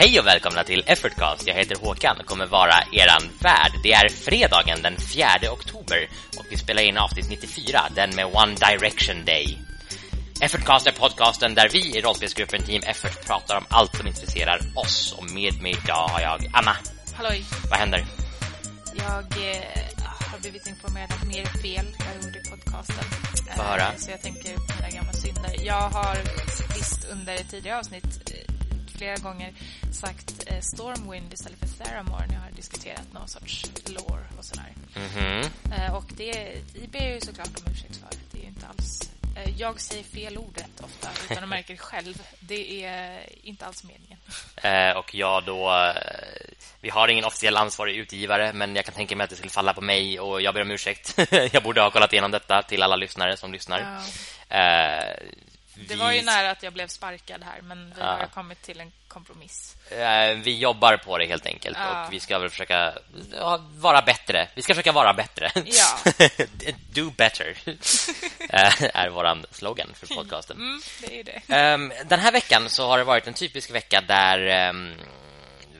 Hej och välkomna till Effortcast. Jag heter Håkan och kommer vara eran värd. Det är fredagen den 4 oktober och vi spelar in avsnitt 94, den med One Direction Day. Effortcast är podcasten där vi i rollspelsgruppen Team Effort pratar om allt som intresserar oss. Och med mig idag har jag Anna. Halloj. Vad händer? Jag eh, har blivit informerad om mer fel jag gjorde i podcasten. Få höra. Eh, så jag tänker på mina gamla synder. Jag har visst under tidigare avsnitt eh, flera gånger sagt eh, Stormwind istället för Theramore när jag har diskuterat någon sorts lore och sådär. Mhm. Eh, och det, det ber jag ju såklart om ursäkt för. Det är ju inte alls... Eh, jag säger fel ord rätt ofta utan att märka det själv. Det är inte alls meningen. Eh, och jag då eh, vi har ingen officiell ansvarig utgivare men jag kan tänka mig att det skulle falla på mig och jag ber om ursäkt. jag borde ha kollat igenom detta till alla lyssnare som lyssnar. Ja. Eh, Det var ju nära att jag blev sparkad här men vi Ja. har kommit till en kompromiss. Eh, vi jobbar på det helt enkelt Ja. och vi ska väl försöka vara bättre. Vi ska försöka vara bättre. Ja. Do better eh, är våran slogan för podcasten. Mm, det är det. Ehm, den här veckan så har det varit en typisk vecka där ehm,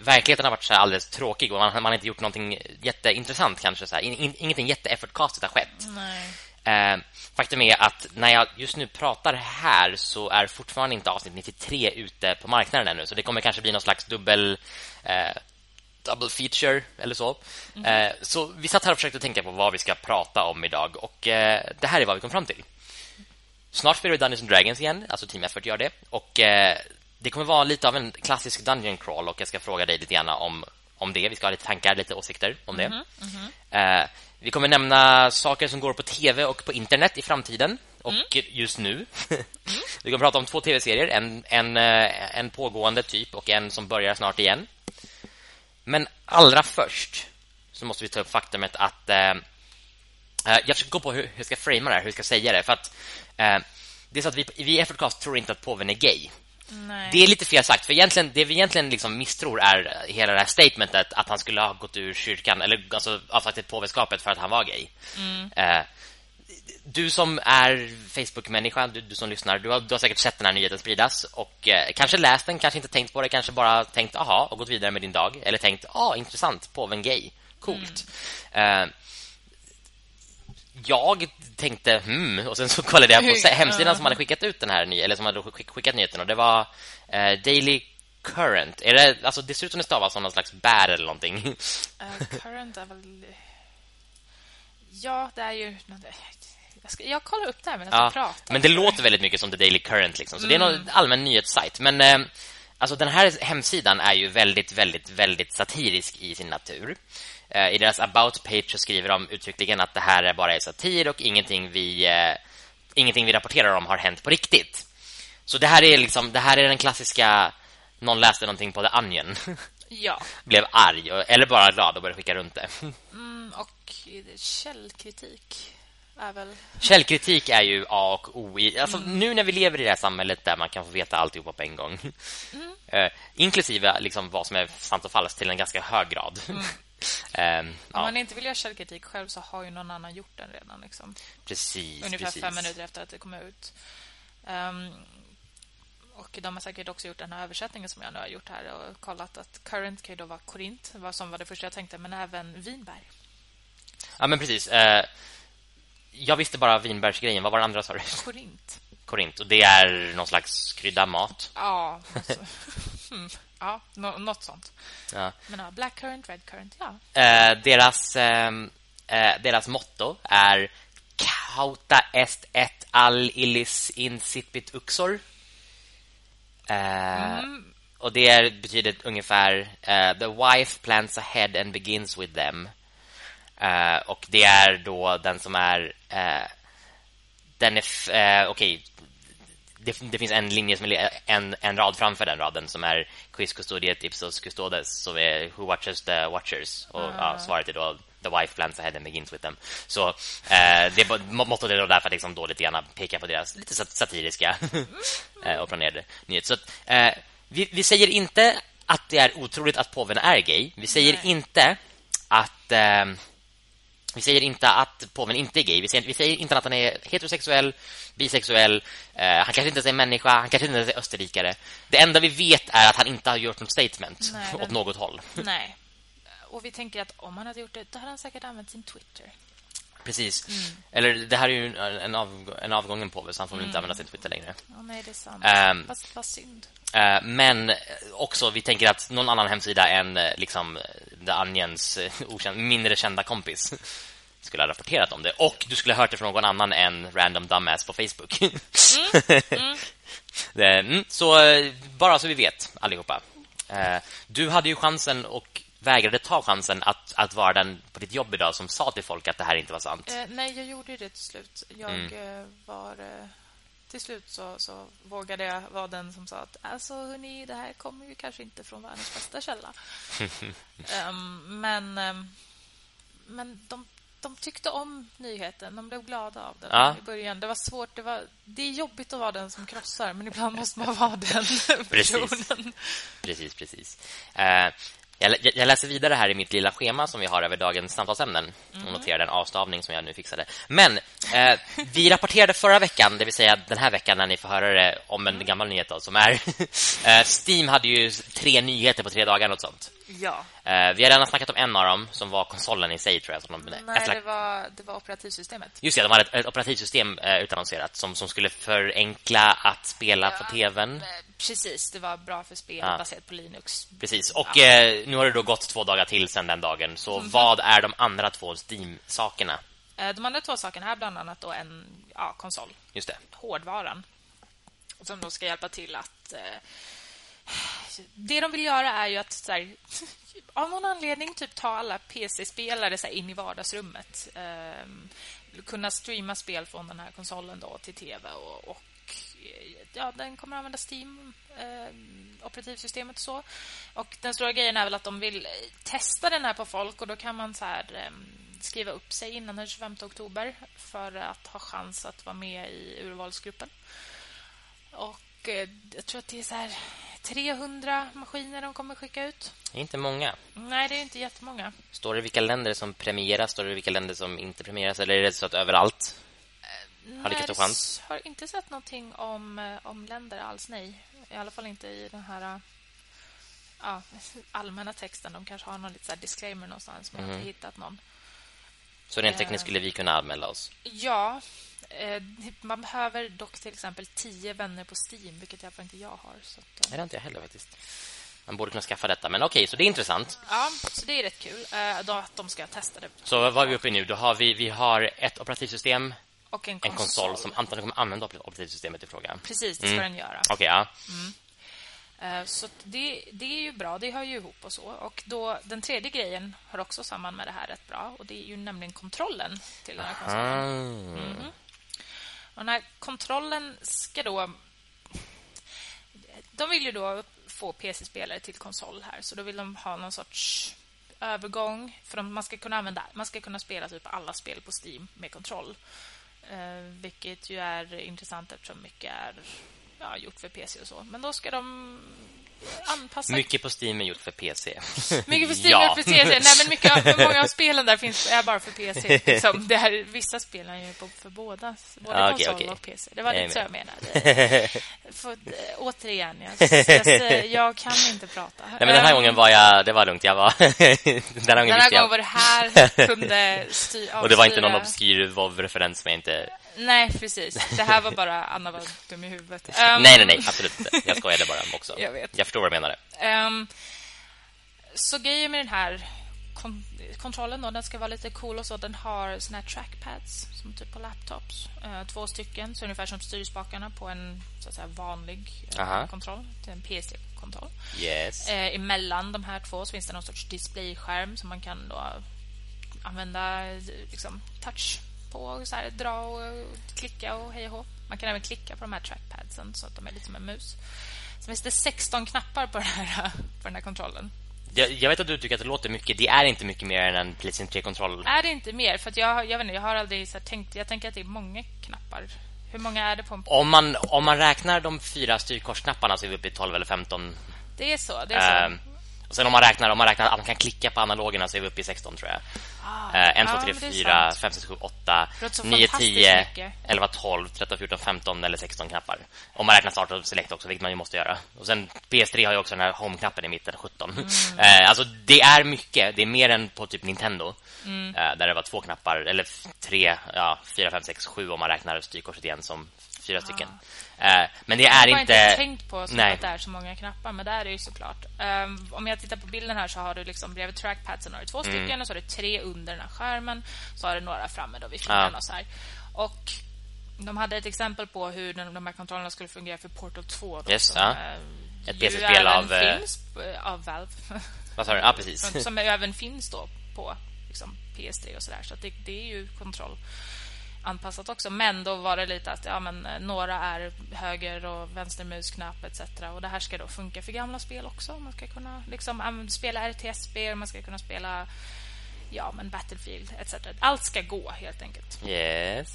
verkligheten har varit så alldeles tråkig och man, man har inte gjort någonting jätteintressant kanske så här. In, in, ingenting jätteeffortcastigt har skett. Nej. Eh, faktum är att när jag just nu pratar här så är fortfarande inte avsnitt 93 ute på marknaden ännu. Så det kommer kanske bli någon slags dubbel eh, double feature eller så. Eh, så vi satt här och försökte tänka på vad vi ska prata om idag och eh, det här är vad vi kom fram till. Snart spelar vi Dungeons and Dragons igen, alltså Team Effort gör det och eh, det kommer vara lite av en klassisk dungeon crawl och jag ska fråga dig lite grann om om det. Vi ska ha lite tankar, lite åsikter om det. Eh, vi kommer nämna saker som går på tv och på internet i framtiden och just nu. vi kommer prata om två tv-serier, en, en, eh, en pågående typ och en som börjar snart igen. Men allra först så måste vi ta upp faktumet att eh, eh, jag ska gå på hur, hur jag ska framea det här, hur jag ska säga det för att eh, det är så att vi, vi i Effortcast tror inte att påven är gay. Nej. Det är lite fel sagt, för egentligen, det vi egentligen liksom misstror är hela det här statementet att han skulle ha gått ur kyrkan, eller alltså avsagt ett påveskapet för att han var gay. Eh, du som är Facebook-människa, du, du som lyssnar, du har, du har säkert sett den här nyheten spridas och eh, kanske läst den, kanske inte tänkt på det, kanske bara tänkt aha och gått vidare med din dag, eller tänkt ah, intressant, påven gay, coolt. Eh, jag tänkte hmm och sen så kollade jag på hemsidan som hade skickat ut den här ny eller som hade skick- skickat nyheten och det var eh, Daily Current. Är det alltså det ser ut som det stavas som någon slags bär eller någonting. Eh, current är väl... Ja, det är ju... Jag, ska... jag kollar upp det här Ja, jag pratar. men det låter väldigt mycket som The Daily Current liksom. Så det är någon allmän nyhetssajt, men eh, alltså den här hemsidan är ju väldigt väldigt väldigt satirisk i sin natur. Eh, I deras about page så skriver de uttryckligen att det här är bara är satir och ingenting vi eh, ingenting vi rapporterar om har hänt på riktigt. Så det här är liksom det här är den klassiska någon läste någonting på The Onion Ja, blev arg eller bara glad och började skicka runt det. mm, och källkritik är väl... Källkritik är ju A och O i, alltså nu när vi lever i det här samhället där man kan få veta alltihopa på en gång. Eh, inklusive liksom vad som är sant och falskt till en ganska hög grad. Ehm, Om ja, man inte vill göra källkritik själv så har ju någon annan gjort den redan. Liksom. precis, Ungefär precis. fem minuter efter att det kom ut. Ehm, och de har säkert också gjort den här översättningen som jag nu har gjort här och kollat att current kan ju då vara Korint, vad som var det första jag tänkte, men även vinbär. Ja, men precis. Eh, jag visste bara vinbärsgrejen. Vad var det andra, sa du? Korint. Korint. Och det är någon slags krydda mat. Ja, alltså. hmm. Ja nå- något sånt. Ja. Men ja, black currant, red currant, ja. Eh, deras, ehm, eh, deras motto är Cauta est et al illis incipit uxor. Eh, Och det är, betyder ungefär eh, The wife plans ahead and begins with them. Eh, och det är då den som är... eh, den är... Okej, det, det finns en linje som är en, en rad framför den raden som är Quis custodiet ipsos custodes som är Who watches the watchers och ja, svaret är då The wife plans ahead and begins with them. Så eh, det mottot är då därför att liksom då lite grann peka på deras lite sat- satiriska eh, och planerade nyhet. Så att, eh, vi, vi säger inte att det är otroligt att påven är gay. Vi säger Nej. inte att... Eh, vi säger inte att påven inte är gay. Vi säger, vi säger inte att han är heterosexuell, bisexuell. Eh, han kanske inte är en människa, han kanske inte är österrikare. Det enda vi vet är att han inte har gjort något statement Nej, åt något håll. Nej. Och vi tänker att om han hade gjort det, då hade han säkert använt sin Twitter. Precis. Mm. Eller det här är ju en, av, en avgången påve, så han får väl Mm. inte använda sin Twitter längre. Ja, nej, det är sant. Ehm. Fast vad synd. Eh, men också, vi tänker att någon annan hemsida än eh, liksom The Onions eh, okänd, mindre kända kompis skulle ha rapporterat om det. Och du skulle ha hört det från någon annan än Random Dumbass på Facebook. Det- mm, så eh, bara så vi vet, allihopa. Eh, du hade ju chansen och vägrade ta chansen att, att vara den på ditt jobb idag som sa till folk att det här inte var sant. Eh, nej, jag gjorde det till slut. Jag Mm. eh, var... Eh, till slut så, så vågade jag vara den som sa att alltså, hörni, det här kommer ju kanske inte från världens bästa källa. Ehm, men ehm, men de, de tyckte om nyheten. De blev glada av den Ja. i början. Det var svårt. Det, var, det är jobbigt att vara den som krossar, men ibland måste man vara den Precis. personen. Precis, precis. Eh, jag, jag- jag läser vidare här i mitt lilla schema som vi har över dagens samtalsämnen och noterar den avstavning som jag nu fixade. Men eh, vi rapporterade förra veckan, det vill säga den här veckan när ni får höra det om en gammal nyhet då, som är eh, Steam hade ju tre nyheter på tre dagar och sånt. Ja. Eh, vi har redan snackat om en av dem som var konsolen i sig tror jag. Som de, Nej, det var, det var operativsystemet. Just det, de hade ett, ett operativsystem eh, utannonserat som, som skulle förenkla att spela på tvn. Eh, Precis, det var bra för spel Ja. baserat på Linux. Precis, och eh, nu har det då gått två dagar till sedan den dagen. Så vad är de andra två Steam-sakerna? Eh, De andra två sakerna är bland annat då en ja, konsol, Just det. hårdvaran, som då ska hjälpa till att... Det de vill göra är ju att så här, av någon anledning typ ta alla PC-spelare in i vardagsrummet. Eh, kunna streama spel från den här konsolen då till tv och, och eh, ja, den kommer att använda Steam eh, operativsystemet och så. Och den stora grejen är väl att de vill eh, testa den här på folk och då kan man så här eh, skriva upp sig innan den 25 oktober för att ha chans att vara med i urvalsgruppen. Och eh, jag tror att det är så här 300 maskiner de kommer skicka ut. Det är inte många. Nej, det är inte jättemånga. Står det vilka länder som premieras? Står det vilka länder som inte premieras? Eller är det så att överallt? Har lika Nej, det chans? har inte sett någonting om, eh, om länder alls, nej. I alla fall inte i den här eh, ja, allmänna texten. De kanske har någon lite så disclaimer någonstans, men jag har Mhm. inte hittat någon. Så rent Eh. tekniskt skulle vi kunna anmäla oss. Ja, eh, man behöver dock till exempel tio vänner på Steam, vilket fall inte jag har. Så att, eh, Nej, det inte jag heller faktiskt. Man borde kunna skaffa detta. Men okej, så det är intressant. ja, så det är rätt kul eh, då att de ska testa det. Så vad är vi uppe i nu? Då har vi, vi har ett operativsystem, Och en en konsol. konsol som antagligen kommer använda operativsystemet i fråga. Precis, det ska Mm. den göra. Okej, ja. Eh, Så det, det är ju bra, det hör ju ihop och så. Och då, den tredje grejen hör också samman med det här rätt bra. Och det är ju nämligen kontrollen till den här konsolen. Ah. Och den här kontrollen ska då... De vill ju då få PC-spelare till konsol här. Så då vill de ha någon sorts övergång. För de, man ska kunna använda, man ska kunna spela typ alla spel på Steam med kontroll. Eh, vilket ju är intressant eftersom mycket är ja, gjort för PC och så. Men då ska de anpassa... Mycket på Steam är gjort för PC. Mycket för Steam Ja. och för PC. Nej, men mycket av, många av spelen där finns är bara för PC. Liksom. Det här, vissa spel är ju på, för båda. Både Ah, konsol okej. och PC. Det var är lite så jag menade. För, eh, återigen, jag, jag, jag kan inte prata. Nej, men den här Ehm, gången var jag... Det var lugnt, jag var... den här gången Den här visste jag. gången var det här kunde styra... Och det var inte någon obskyr WoW-referens som jag inte... Nej, precis. Det här var bara Anna var dum i huvudet. Ehm, Nej, nej, nej, absolut inte. Jag skojade bara också. Jag vet. Jag förstår vad du menar. Ehm, så grejen med den här kon kontrollen då, den ska vara lite cool och så. Den har såna här trackpads som typ på laptops. Eh, två stycken, så ungefär som styrspakarna på en så att säga, vanlig eh, Aha. kontroll. En PC-kontroll. Yes. Eh, emellan de här två så finns det någon sorts displayskärm som man kan då använda eh, liksom, touch på. och Så här, dra och klicka och hej och hå. Man kan även klicka på de här trackpadsen så att de är lite som en mus. Så finns det 16 knappar på den här, på den här kontrollen. Jag, jag vet att du tycker att det låter mycket. Det är inte mycket mer än en Playstation 3-kontroll. Är det inte mer? För jag, jag vet inte, jag har aldrig så tänkt... Jag tänker att det är många knappar. Hur många är det på en Om man, om man räknar de fyra styrkorsknapparna så är vi uppe i 12 eller 15. Det är så, det är så. Eh, och sen om man räknar om man räknar att man kan klicka på analogerna så är vi uppe i 16 tror jag. Ah, Eh, 1, 2, ja, 3, men det är 4, sant. 5, 6, 7, 8, Det låter så 9, fantastiskt 10, mycket. 11, 12, 13, 14, 15 eller 16 knappar. Om man räknar start och select också, vilket man ju måste göra. Och sen PS3 har ju också den här home-knappen i mitten, 17. Mm. Eh, alltså det är mycket, det är mer än på typ Nintendo. Mm. Eh, där det var två knappar, eller tre, ja, 4, 5, 6, 7 om man räknar styrkorset igen som fyra stycken. Eh, men det Jag är har inte... inte tänkt på så att det är så många knappar, men det är det ju såklart. Ehm, om jag tittar på bilden här så har du liksom bredvid trackpadsen har du två Mm. stycken och så har du tre under den här skärmen. Så har du några framme då vid fingrarna och så här. Och de hade ett exempel på hur de här kontrollerna skulle fungera för Portal 2 då, Yes, ja. Ett PC-spel av, eh, finns av Valve. Vad sa du? Ja, precis. som, som även finns då på liksom, PS3 och sådär. Så att det, det är ju kontroll anpassat också. Men då var det lite att ja, men, eh, några är höger och vänstermusknapp etc. Och det här ska då funka för gamla spel också. Man ska kunna liksom, spela RTS-spel, man ska kunna spela ja, men Battlefield etc. Allt ska gå helt enkelt. Yes.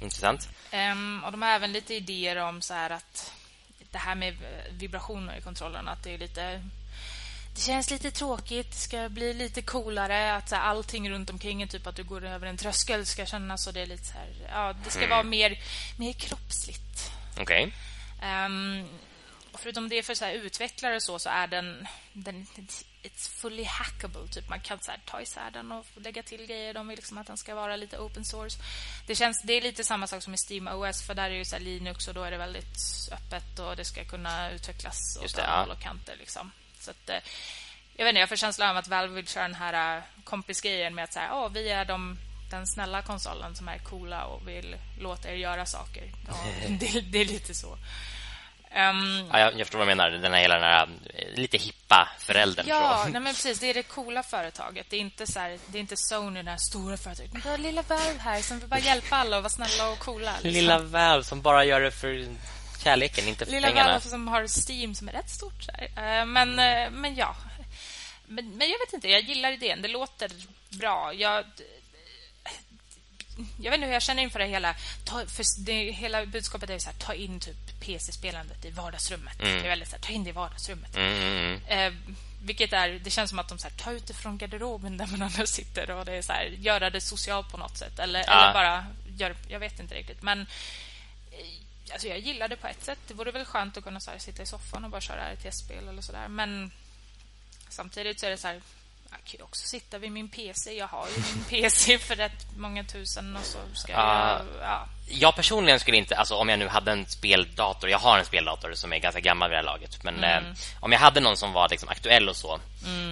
Intressant. Ehm, och de har även lite idéer om så här att det här med eh, vibrationer i kontrollerna, att det är lite det känns lite tråkigt, det ska bli lite coolare att så här, allting runt omkring en, typ att du går över en tröskel ska kännas och det är lite så här, ja, det ska vara mer mer kroppsligt. Okej. Ehm, och förutom det för så här, utvecklare och så så är den den it's fully hackable typ man kan så här, ta isär den och lägga till grejer de vill liksom att den ska vara lite open source. Det känns det är lite samma sak som i Steam OS för där är ju så här Linux och då är det väldigt öppet och det ska kunna utvecklas åt det, alla håll och kanter liksom. Så att eh, jag vet inte, jag får känslan av att Valve vill köra den här eh, kompisgrejen med att säga, åh, vi är de den snälla konsolen som är coola och vill låta er göra saker. Ja, det, det är lite så. Ehm, Ja, jag, jag förstår vad du menar. Den här hela den här eh, lite hippa föräldern. Ja, nej men precis. Det är det coola företaget. Det är inte, så här, det är inte Sony, det här stora företaget. Men vi har lilla Valve här som vill bara hjälpa alla och vara snälla och coola. liksom. Lilla Valve som bara gör det för kärleken, inte för Lilla pengarna. Valve som har Steam som är rätt stort. Eh, Men, eh, men ja. Men, men jag vet inte, jag gillar idén. Det låter bra. Jag, jag vet inte hur jag känner inför det hela. Ta, för det, hela budskapet är så här, ta in typ PC-spelandet i vardagsrummet. Det är väldigt så här, ta in det i vardagsrummet. Mm, mm, mm. Eh, vilket är, det känns som att de så här, tar ut det från garderoben där man andra sitter och det är så här, göra det socialt på något sätt. Eller, Ja. eller bara, gör, jag vet inte riktigt. Men eh, alltså jag gillar det på ett sätt. Det vore väl skönt att kunna så här, sitta i soffan och bara köra RTS-spel eller sådär. Men samtidigt så är det så här, jag kan ju också sitta vid min PC. Jag har ju min PC för rätt många tusen och så ska Ja. jag... Ja. Jag personligen skulle inte, alltså om jag nu hade en speldator, jag har en speldator som är ganska gammal vid det här laget, men Mm. eh, om jag hade någon som var liksom aktuell och så,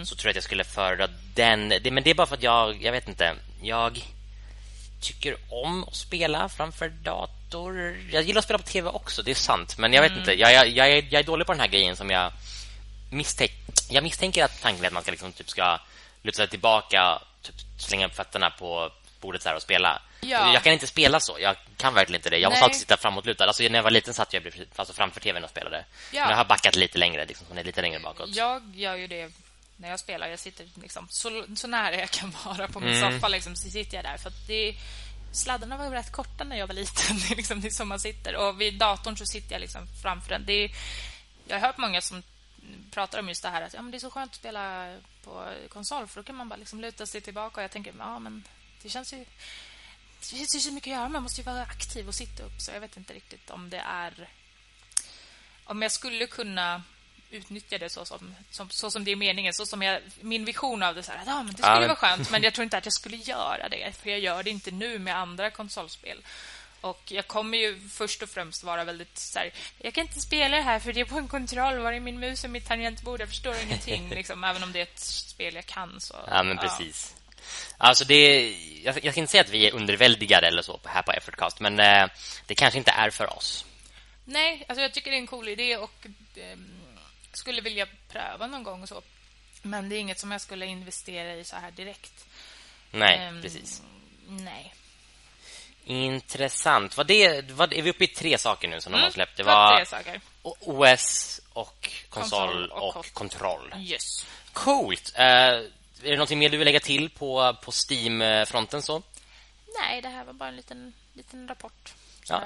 så tror jag att jag skulle föredra den. Det, men det är bara för att jag, jag vet inte, jag tycker om att spela framför dator. Jag gillar att spela på tv också, det är sant, men jag vet inte, jag, jag, jag, är, jag är dålig på den här grejen som jag misstänker. Jag misstänker att tanken är att man ska liksom typ ska luta sig tillbaka, typ slänga upp fötterna på bordet så och spela. Ja. Jag kan inte spela så. Jag kan verkligen inte det. Jag måste Nej. alltid sitta framåtlutad. Alltså när jag var liten satt jag alltså framför tvn och spelade. Ja. Men jag har backat lite längre, liksom, så är lite längre bakåt. Jag gör ju det när jag spelar. Jag sitter liksom så, så nära jag kan vara på min Mm. soffa. Liksom, så sitter jag där. För det, sladdarna var ju rätt korta när jag var liten. Det är, liksom, det så man sitter. Och vid datorn så sitter jag liksom framför den. Det är, jag har hört många som pratar om just det här att ja, men det är så skönt att spela på konsol för då kan man bara liksom luta sig tillbaka och jag tänker ja men det känns ju det finns ju så mycket att göra. Man måste ju vara aktiv och sitta upp så jag vet inte riktigt om det är om jag skulle kunna utnyttja det så som, som, så som det är meningen. Så som jag, min vision av det så här, att, ja, men det skulle Ja, men- vara skönt. Men jag tror inte att jag skulle göra det. För jag gör det inte nu med andra konsolspel. Och jag kommer ju först och främst vara väldigt så här, jag kan inte spela det här för det är på en kontroll. Var är min mus och mitt tangentbord? Jag förstår ingenting. Liksom, även om det är ett spel jag kan. Så, Ja, men precis. Alltså det jag, jag kan inte säga att vi är underväldigade eller så här på Effortcast, men eh, det kanske inte är för oss. Nej, alltså jag tycker det är en cool idé och ehm, skulle vilja pröva någon gång så. Men det är inget som jag skulle investera i så här direkt. Nej, Ehm, precis. Nej. Intressant. Vad det, vad, är vi uppe i tre saker nu som de har släppt? Det Mm, var var tre saker. OS och konsol Konsol och och, kont- kontroll. Yes. Coolt. Eh, är det någonting mer du vill lägga till på, på Steam-fronten så? Nej, det här var bara en liten, liten rapport. Ja,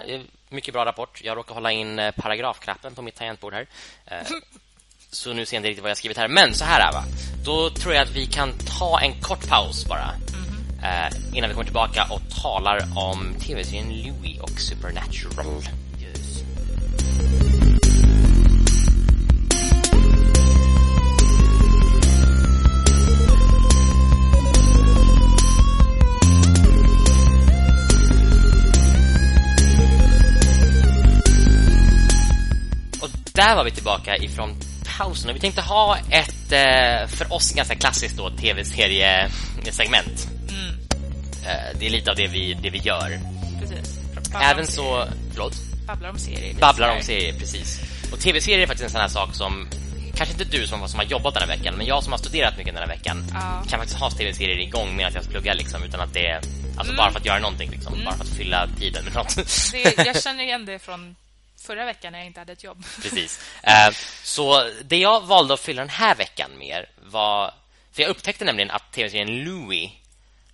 mycket bra rapport. Jag råkar hålla in eh, paragrafknappen på mitt tangentbord här. Eh, så nu ser jag inte riktigt vad jag skrivit här. Men så här är va. Då tror jag att vi kan ta en kort paus bara. Mm. Eh, innan vi kommer tillbaka och talar om tv-serien Louie och Supernatural. Yes. där var vi tillbaka ifrån pausen och vi tänkte ha ett eh, för oss ganska klassiskt då tv-seriesegment. Mm. Eh, det är lite av det vi, det vi gör. Precis. Även så... Förlåt? Babblar om serier. Babblar om serier, precis. Och tv-serier är faktiskt en sån här sak som kanske inte du som, som har jobbat den här veckan men jag som har studerat mycket den här veckan ja. kan faktiskt ha tv-serier igång medan jag pluggar liksom, utan att det alltså mm. bara för att göra någonting liksom, mm. bara för att fylla tiden med något. Det, jag känner igen det från förra veckan när jag inte hade ett jobb. Precis. Uh, så det jag valde att fylla den här veckan med var... För jag upptäckte nämligen att tv-serien Louie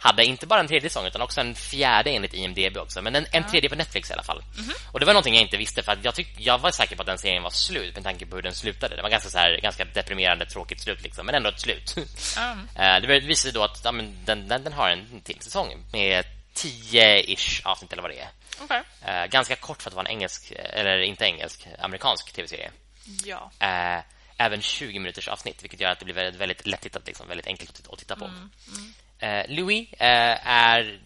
hade inte bara en tredje säsong utan också en fjärde enligt IMDb också, men en, en tredje på Netflix i alla fall. Mm -hmm. Och det var någonting jag inte visste för jag tyck, jag var säker på att den serien var slut med tanke på hur den slutade. Det var ganska så här, ganska deprimerande tråkigt slut liksom, men ändå ett slut. Mm. det visade sig då att ja, men den, den, den har en till säsong med 10-ish avsnitt eller vad det är. Okay. Uh, ganska kort för att vara en engelsk, eller inte engelsk, amerikansk tv-serie. Ja. Uh, även 20 minuters avsnitt, vilket gör att det blir väldigt, väldigt lättittat, liksom, väldigt enkelt att titta på. Mm. Mm. Eh, Louis eh, är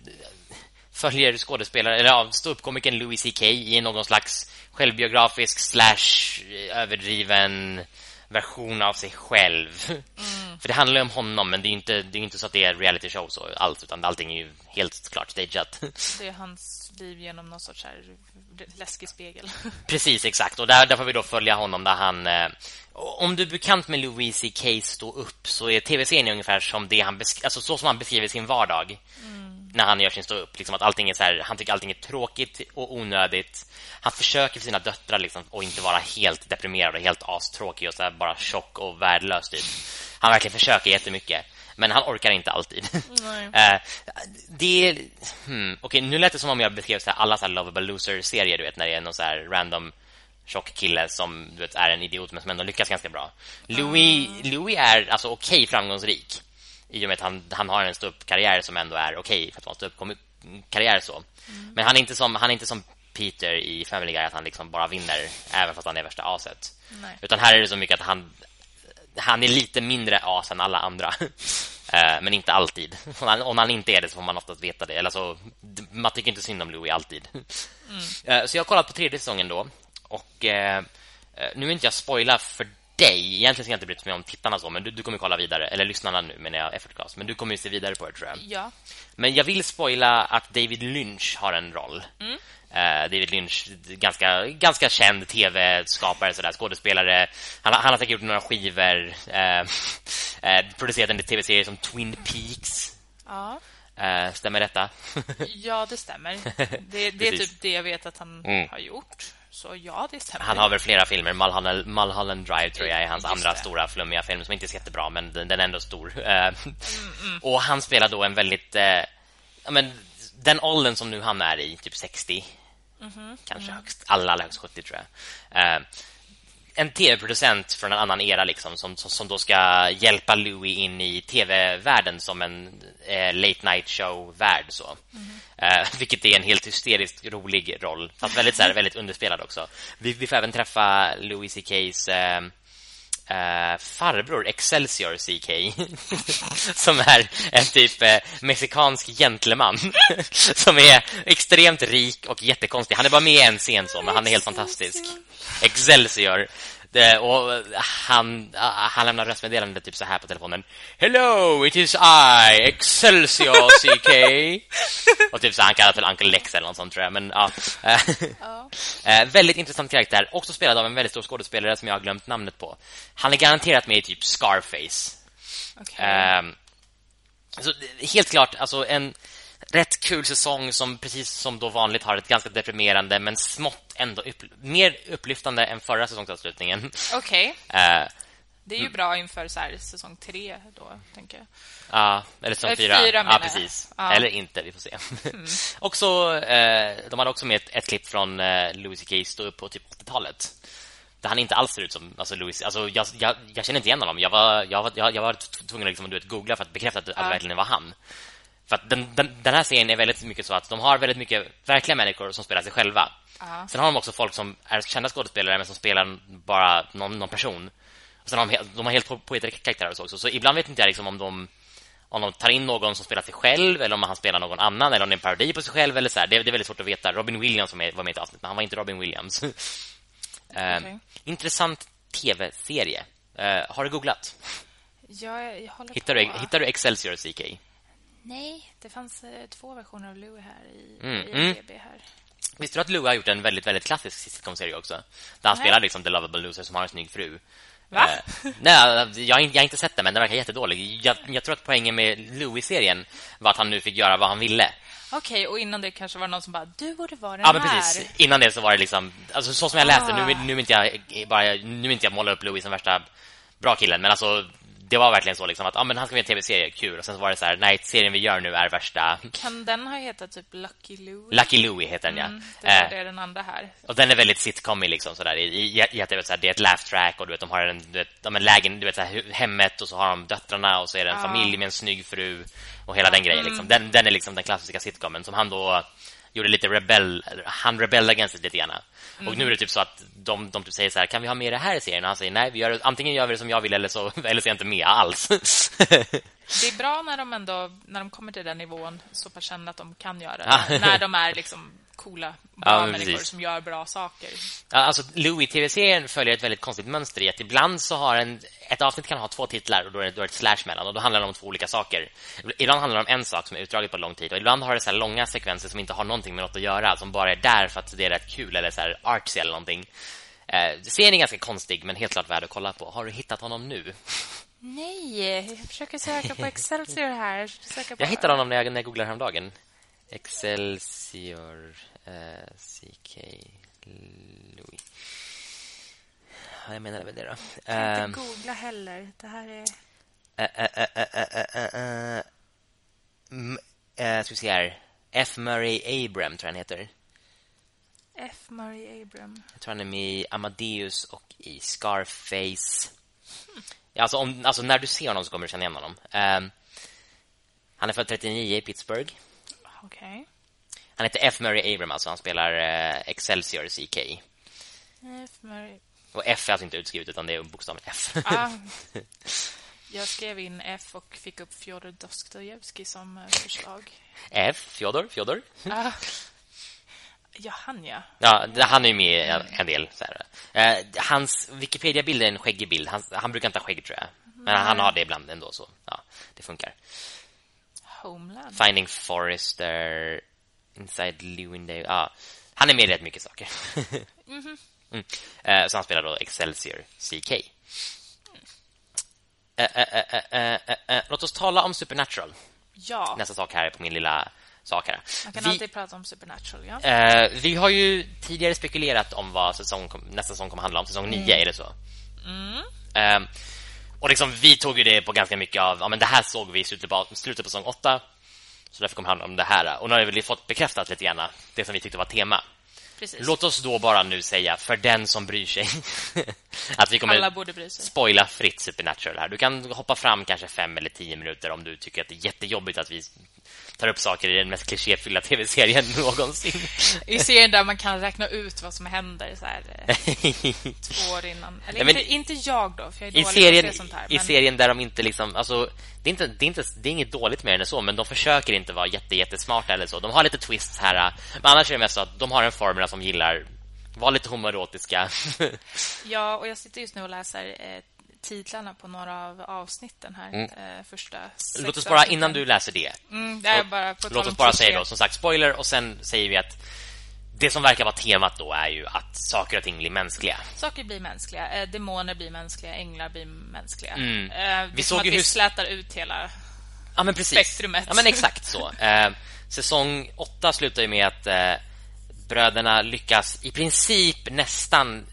följer skådespelare eller ja, ståuppkomikern Louis CK i någon slags självbiografisk slash eh, överdriven version av sig själv. Mm. För det handlar ju om honom men det är inte det är inte så att det är reality show så allt utan allting är ju helt klart stageat. Det är hans liv genom någon sorts här läskig spegel. Precis exakt och där, där får vi då följa honom där han eh, om du är bekant med Louis C.K. stå upp så är tv-serien ungefär som det han alltså så som han beskriver sin vardag. Mm när han gör sin stå upp liksom att allting är så här, han tycker allting är tråkigt och onödigt. Han försöker för sina döttrar liksom och inte vara helt deprimerad och helt astråkig och så här, bara tjock och värdelös typ. Han verkligen försöker jättemycket. Men han orkar inte alltid. uh, det är hmm, okej, okay, nu lät det som om jag beskrev så här, alla så här lovable loser serier du vet när det är någon så här random tjock kille som du vet är en idiot men som ändå lyckas ganska bra. Louis mm. Louis är alltså okej okay, framgångsrik i och med att han, han har en ståuppkarriär som ändå är okej okay för att vara ståuppkarriär så. Mm. Men han är inte som han är inte som Peter i Family Guy att han liksom bara vinner även fast han är värsta aset. Nej. Utan här är det så mycket att han han är lite mindre as än alla andra. Eh, men inte alltid. Om han, om han, inte är det så får man oftast veta det. Eller så, man tycker inte synd om Louis alltid. Mm. Eh, så jag har kollat på tredje säsongen då. Och eh nu vill inte jag spoila för dig. Egentligen ska jag inte bry mig om tittarna så, men du, du kommer kolla vidare eller lyssnarna nu menar jag Effortcast, men du kommer ju se vidare på det tror jag. Ja. Men jag vill spoila att David Lynch har en roll. Mm. Uh, David Lynch ganska ganska känd TV-skapare sådär skådespelare. Han, han har säkert gjort några skivor uh, uh, producerat en TV-serie som Twin Peaks. Ja. stämmer detta? ja, det stämmer. Det, det är typ det jag vet att han mm. har gjort. Så ja, det stämmer. Han har väl flera filmer. Mulholland, Mulholland Drive tror jag är hans Just andra det. stora flummiga film som inte är så jättebra, men den, den är ändå stor. Eh, mm, mm. Och han spelar då en väldigt... Eh, men, den åldern som nu han är i, typ 60. Mm -hmm. Kanske högst, alla, alla högst 70 tror jag. Eh, en tv-producent från en annan era liksom, som, som då ska hjälpa Louis in i tv-världen som en eh, late night show-värld. Så. Mm. Eh, vilket är en helt hysteriskt rolig roll. Fast väldigt, så här, väldigt underspelad också. Vi, vi får även träffa Louis C.K.'s... Eh, eh, farbror Excelsior CK som är en typ eh, mexikansk gentleman som är extremt rik och jättekonstig. Han är bara med i en scen så, men han är helt fantastisk. Excelsior. Det, och han, han lämnar röstmeddelande typ så här på telefonen. Hello, it is I, Excelsior CK. och typ så han kallar för Uncle Lex eller något sånt tror jag. Men ja. ja. Eh, väldigt intressant karaktär. Också spelad av en väldigt stor skådespelare som jag har glömt namnet på. Han är garanterat med i typ Scarface. Okay. Eh, så helt klart, alltså en rätt kul säsong som precis som då vanligt har ett ganska deprimerande men smått ändå upp, mer upplyftande än förra säsongsavslutningen. Okej. Okay. Uh, eh, Det är ju mm. bra inför så här, säsong tre då, tänker jag. Ja, eller säsong eller fyra. fyra ja, precis. Ja. Eller inte, vi får se. Mm. också, eh, de hade också med ett, ett klipp från eh, Louis C.K. stå upp på typ 80-talet. Där han inte alls ser ut som alltså Louis. Alltså, jag, jag, jag känner inte igen honom. Jag var, jag var, jag, jag var tvungen att liksom, du vet, googla för att bekräfta att, ja. att verkligen var han. För den, den, den, här serien är väldigt mycket så att de har väldigt mycket verkliga människor som spelar sig själva. Uh. Sen har de också folk som är kända skådespelare men som spelar bara någon, någon person. Och sen har de, de har helt poetiska karaktärer också. Så ibland vet inte jag liksom om de om de tar in någon som spelar sig själv eller om han spelar någon annan eller om det är en parodi på sig själv eller så här. Det, det är väldigt svårt att veta. Robin Williams var med, var med i ett avsnitt, men han var inte Robin Williams. okay. uh, intressant tv-serie. Uh, har du googlat? Ja, jag håller hittar. Du, hittar du Excelsior CK? Nej, det fanns eh, två versioner av Louie här i, mm. i mm. här. Visste du att Louie har gjort en väldigt, väldigt klassisk sitcom-serie också? Där han Nej. spelar liksom The Lovable Loser som har en snygg fru. Va? Eh, nej, jag, jag har inte sett den, men den verkar jättedålig. Jag, jag tror att poängen med Louis-serien var att han nu fick göra vad han ville. Okej, okay, och innan det kanske var någon som bara Du borde vara den ja, men precis. Innan det så var det liksom Alltså så som jag läste ah. Nu, nu inte jag bara Nu inte jag måla upp Louis som värsta bra killen Men alltså det var verkligen så liksom att ah, men han ska göra en tv-serie, kul. Och sen så var det så här, nej, serien vi gör nu är värsta. Kan den ha hetat typ Lucky Louie? Lucky Louie heter den, mm, ja. Det, det är den andra här. Och den är väldigt sitcomig liksom så där i, i, i att är så här, det är ett laugh track och du vet de har en du vet, de är lägen, du vet så här, hemmet och så har de döttrarna och så är det en ah. familj med en snygg fru och hela ah, den grejen liksom. Mm. Den, den är liksom den klassiska sitcomen som han då gjorde lite rebell han rebellade against lite grann. Mm. Och nu är det typ så att de, de typ säger så här, kan vi ha med det här i serien? Och han säger nej, vi gör, antingen gör vi det som jag vill eller så, eller så är jag inte med alls. det är bra när de ändå, när de kommer till den nivån så pass känner att de kan göra det. när de är liksom coola, bra ja, människor precis. som gör bra saker. Ja, alltså Louis TV-serien följer ett väldigt konstigt mönster i att ibland så har en ett avsnitt kan ha två titlar och då är det, då är det ett slash mellan och då handlar det om två olika saker. Ibland handlar det om en sak som är utdraget på lång tid och ibland har det så långa sekvenser som inte har någonting med något att göra som bara är där för att det är rätt kul eller så här artsy eller någonting. Eh, serien är ganska konstig men helt klart värd att kolla på. Har du hittat honom nu? Nej, jag försöker söka på Excelsior här. Jag, jag hittade honom när jag, när jag googlade häromdagen. Excelsior eh, CK Louis. Ja, jag menar väl det då. Jag kan inte uh, googla heller. Det här är... Uh, ska vi se här. F. Murray Abram tror jag han heter. F. Murray Abram. Jag tror han är med i Amadeus och i Scarface. Hmm. Ja, alltså, om, alltså, när du ser honom så kommer du känna igen honom. Um, han är född 39 i Pittsburgh. Okay. Han heter F. Murray Abram, alltså han spelar uh, Excelsior CK. F. Murray och F är alltså inte utskrivet utan det är bokstaven F. Ah, jag skrev in F och fick upp Fjodor Dostojevskij som eh, förslag. F, Fjodor, Fjodor. Ah, ja, han ja. Ja, han är ju med en del. Så eh, hans Wikipedia-bild är en skäggig bild. Han, han, brukar inte ha skägg, tror jag. Men Nej. han har det ibland ändå, så ja, det funkar. Homeland. Finding Forrester, Inside Lewindale. Ja, han är med i rätt mycket saker. mm -hmm. Mm. Eh, så han spelar då Excelsior CK. Eh, eh, eh, låt oss tala om Supernatural. Ja. Nästa sak här på min lilla sak här. Man kan vi, alltid prata om Supernatural, ja. vi har ju tidigare spekulerat om vad säsong, nästa säsong kommer handla om. Säsong 9, mm. är det så? Mm. Och liksom, vi tog ju det på ganska mycket av... Ja, men det här såg vi i slutet på, slutet på säsong 8. Så därför kommer handla om det här. Och nu har vi fått bekräftat lite grann det som vi tyckte var tema. Precis. Låt oss då bara nu säga för den som bryr sig att vi kommer spoila fritt Supernatural här. Du kan hoppa fram kanske fem eller tio minuter om du tycker att det är jättejobbigt att vi tar upp saker i den mest klichéfyllda tv-serien någonsin. I serien där man kan räkna ut vad som händer så här, eh, två år innan. Eller Nej, inte, inte jag då, för jag är i serien, sånt här. Men... I serien där de inte liksom... Alltså, det, är inte, det, är inte, det är inget dåligt den än så, men de försöker inte vara jätte, jättesmarta eller så. De har lite twists här. Men annars är det mest så att de har en formel som gillar var lite homoerotiska. ja, och jag sitter just nu och läser eh, titlarna på några av avsnitten här. Mm. Eh, första Låt oss bara, innan du läser det. Mm, det är bara på låt oss bara säga då, som sagt, spoiler. Och sen säger vi att det som verkar vara temat då är ju att saker och ting blir mänskliga. Saker blir mänskliga. Eh, demoner blir mänskliga. Änglar blir mänskliga. Mm. Eh, vi såg ju hur... vi slätar ut hela ja, men precis. spektrumet. Ja, men exakt så. Säsong 8 slutar ju med att bröderna lyckas i princip nästan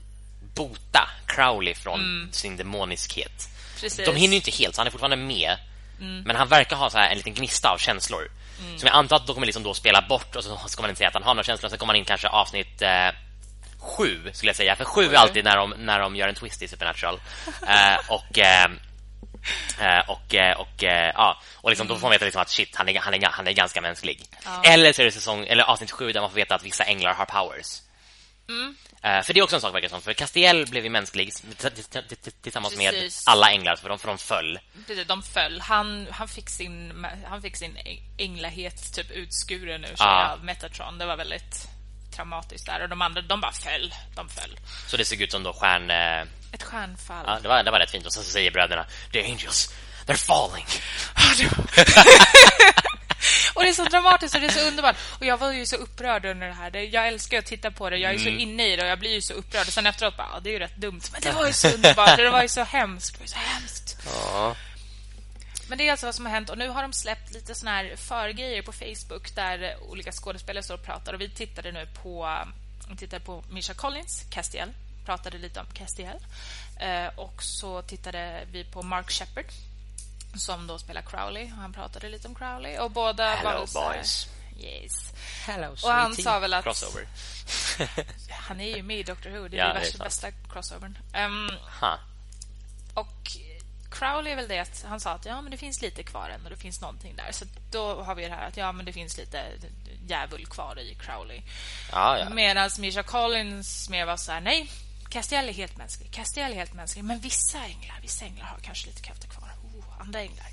bota Crowley från sin demoniskhet. Precis. De hinner ju inte helt, så han är fortfarande med. Men han verkar ha så här en liten gnista av känslor. Som jag antar att de kommer liksom då spela bort och så ska man inte säga att han har några känslor. Så kommer man in kanske avsnitt eh, sju, skulle jag säga. För sju är alltid när de, när de gör en twist i Supernatural. eh, och... Eh, Eh, och eh, och eh, ja och liksom då får man veta liksom att shit han är han är han är ganska mänsklig. Eller så är det säsong eller avsnitt 7 där man får veta att vissa änglar har powers. Eh, för det är också en sak verkar som för Castiel blev ju mänsklig tillsammans med alla änglar för de för de föll. Precis, de föll. Han, han, fick sin, han fick sin änglahet typ utskuren Ja. av Metatron. Det var väldigt traumatiskt där. Och de andra, de bara föll. De föll. Så det såg ut som då stjärn eh, Ett stjärnfall. ja, det var det var rätt fint och så, så säger bröderna the angels they're falling. Och det är så dramatiskt och det är så underbart. Och jag var ju så upprörd under det här. Jag älskar att titta på det. Jag är så inne i det och jag blir ju så upprörd. Och sen efteråt bara, ja, det är ju rätt dumt. Men det var ju så underbart. Det var ju så hemskt. Det var ju så hemskt. Ja. Men det är alltså vad som har hänt och nu har de släppt lite såna här förgrejer på Facebook där olika skådespelare står och pratar och vi tittade nu på vi tittade på Misha Collins, Castiel, pratade lite om Castiel. Eh, och så tittade vi på Mark Shepard som då spelar Crowley och han pratade lite om Crowley och båda Hello, var så boys. Yes. Hello, Och han sa väl att crossover. han är ju med i Doctor Who, det är Ja, det är bästa crossovern. Ha. och Crowley är väl det att han sa att ja, men det finns lite kvar än och det finns någonting där. Så då har vi det här att ja, men det finns lite djävul kvar i Crowley. Ja, ja. Medan Misha Collins mer var så här, nej, Castiel är helt mänsklig. Castiel är helt mänsklig, men vissa änglar, vissa änglar har kanske lite krafter kvar. Andra änglar.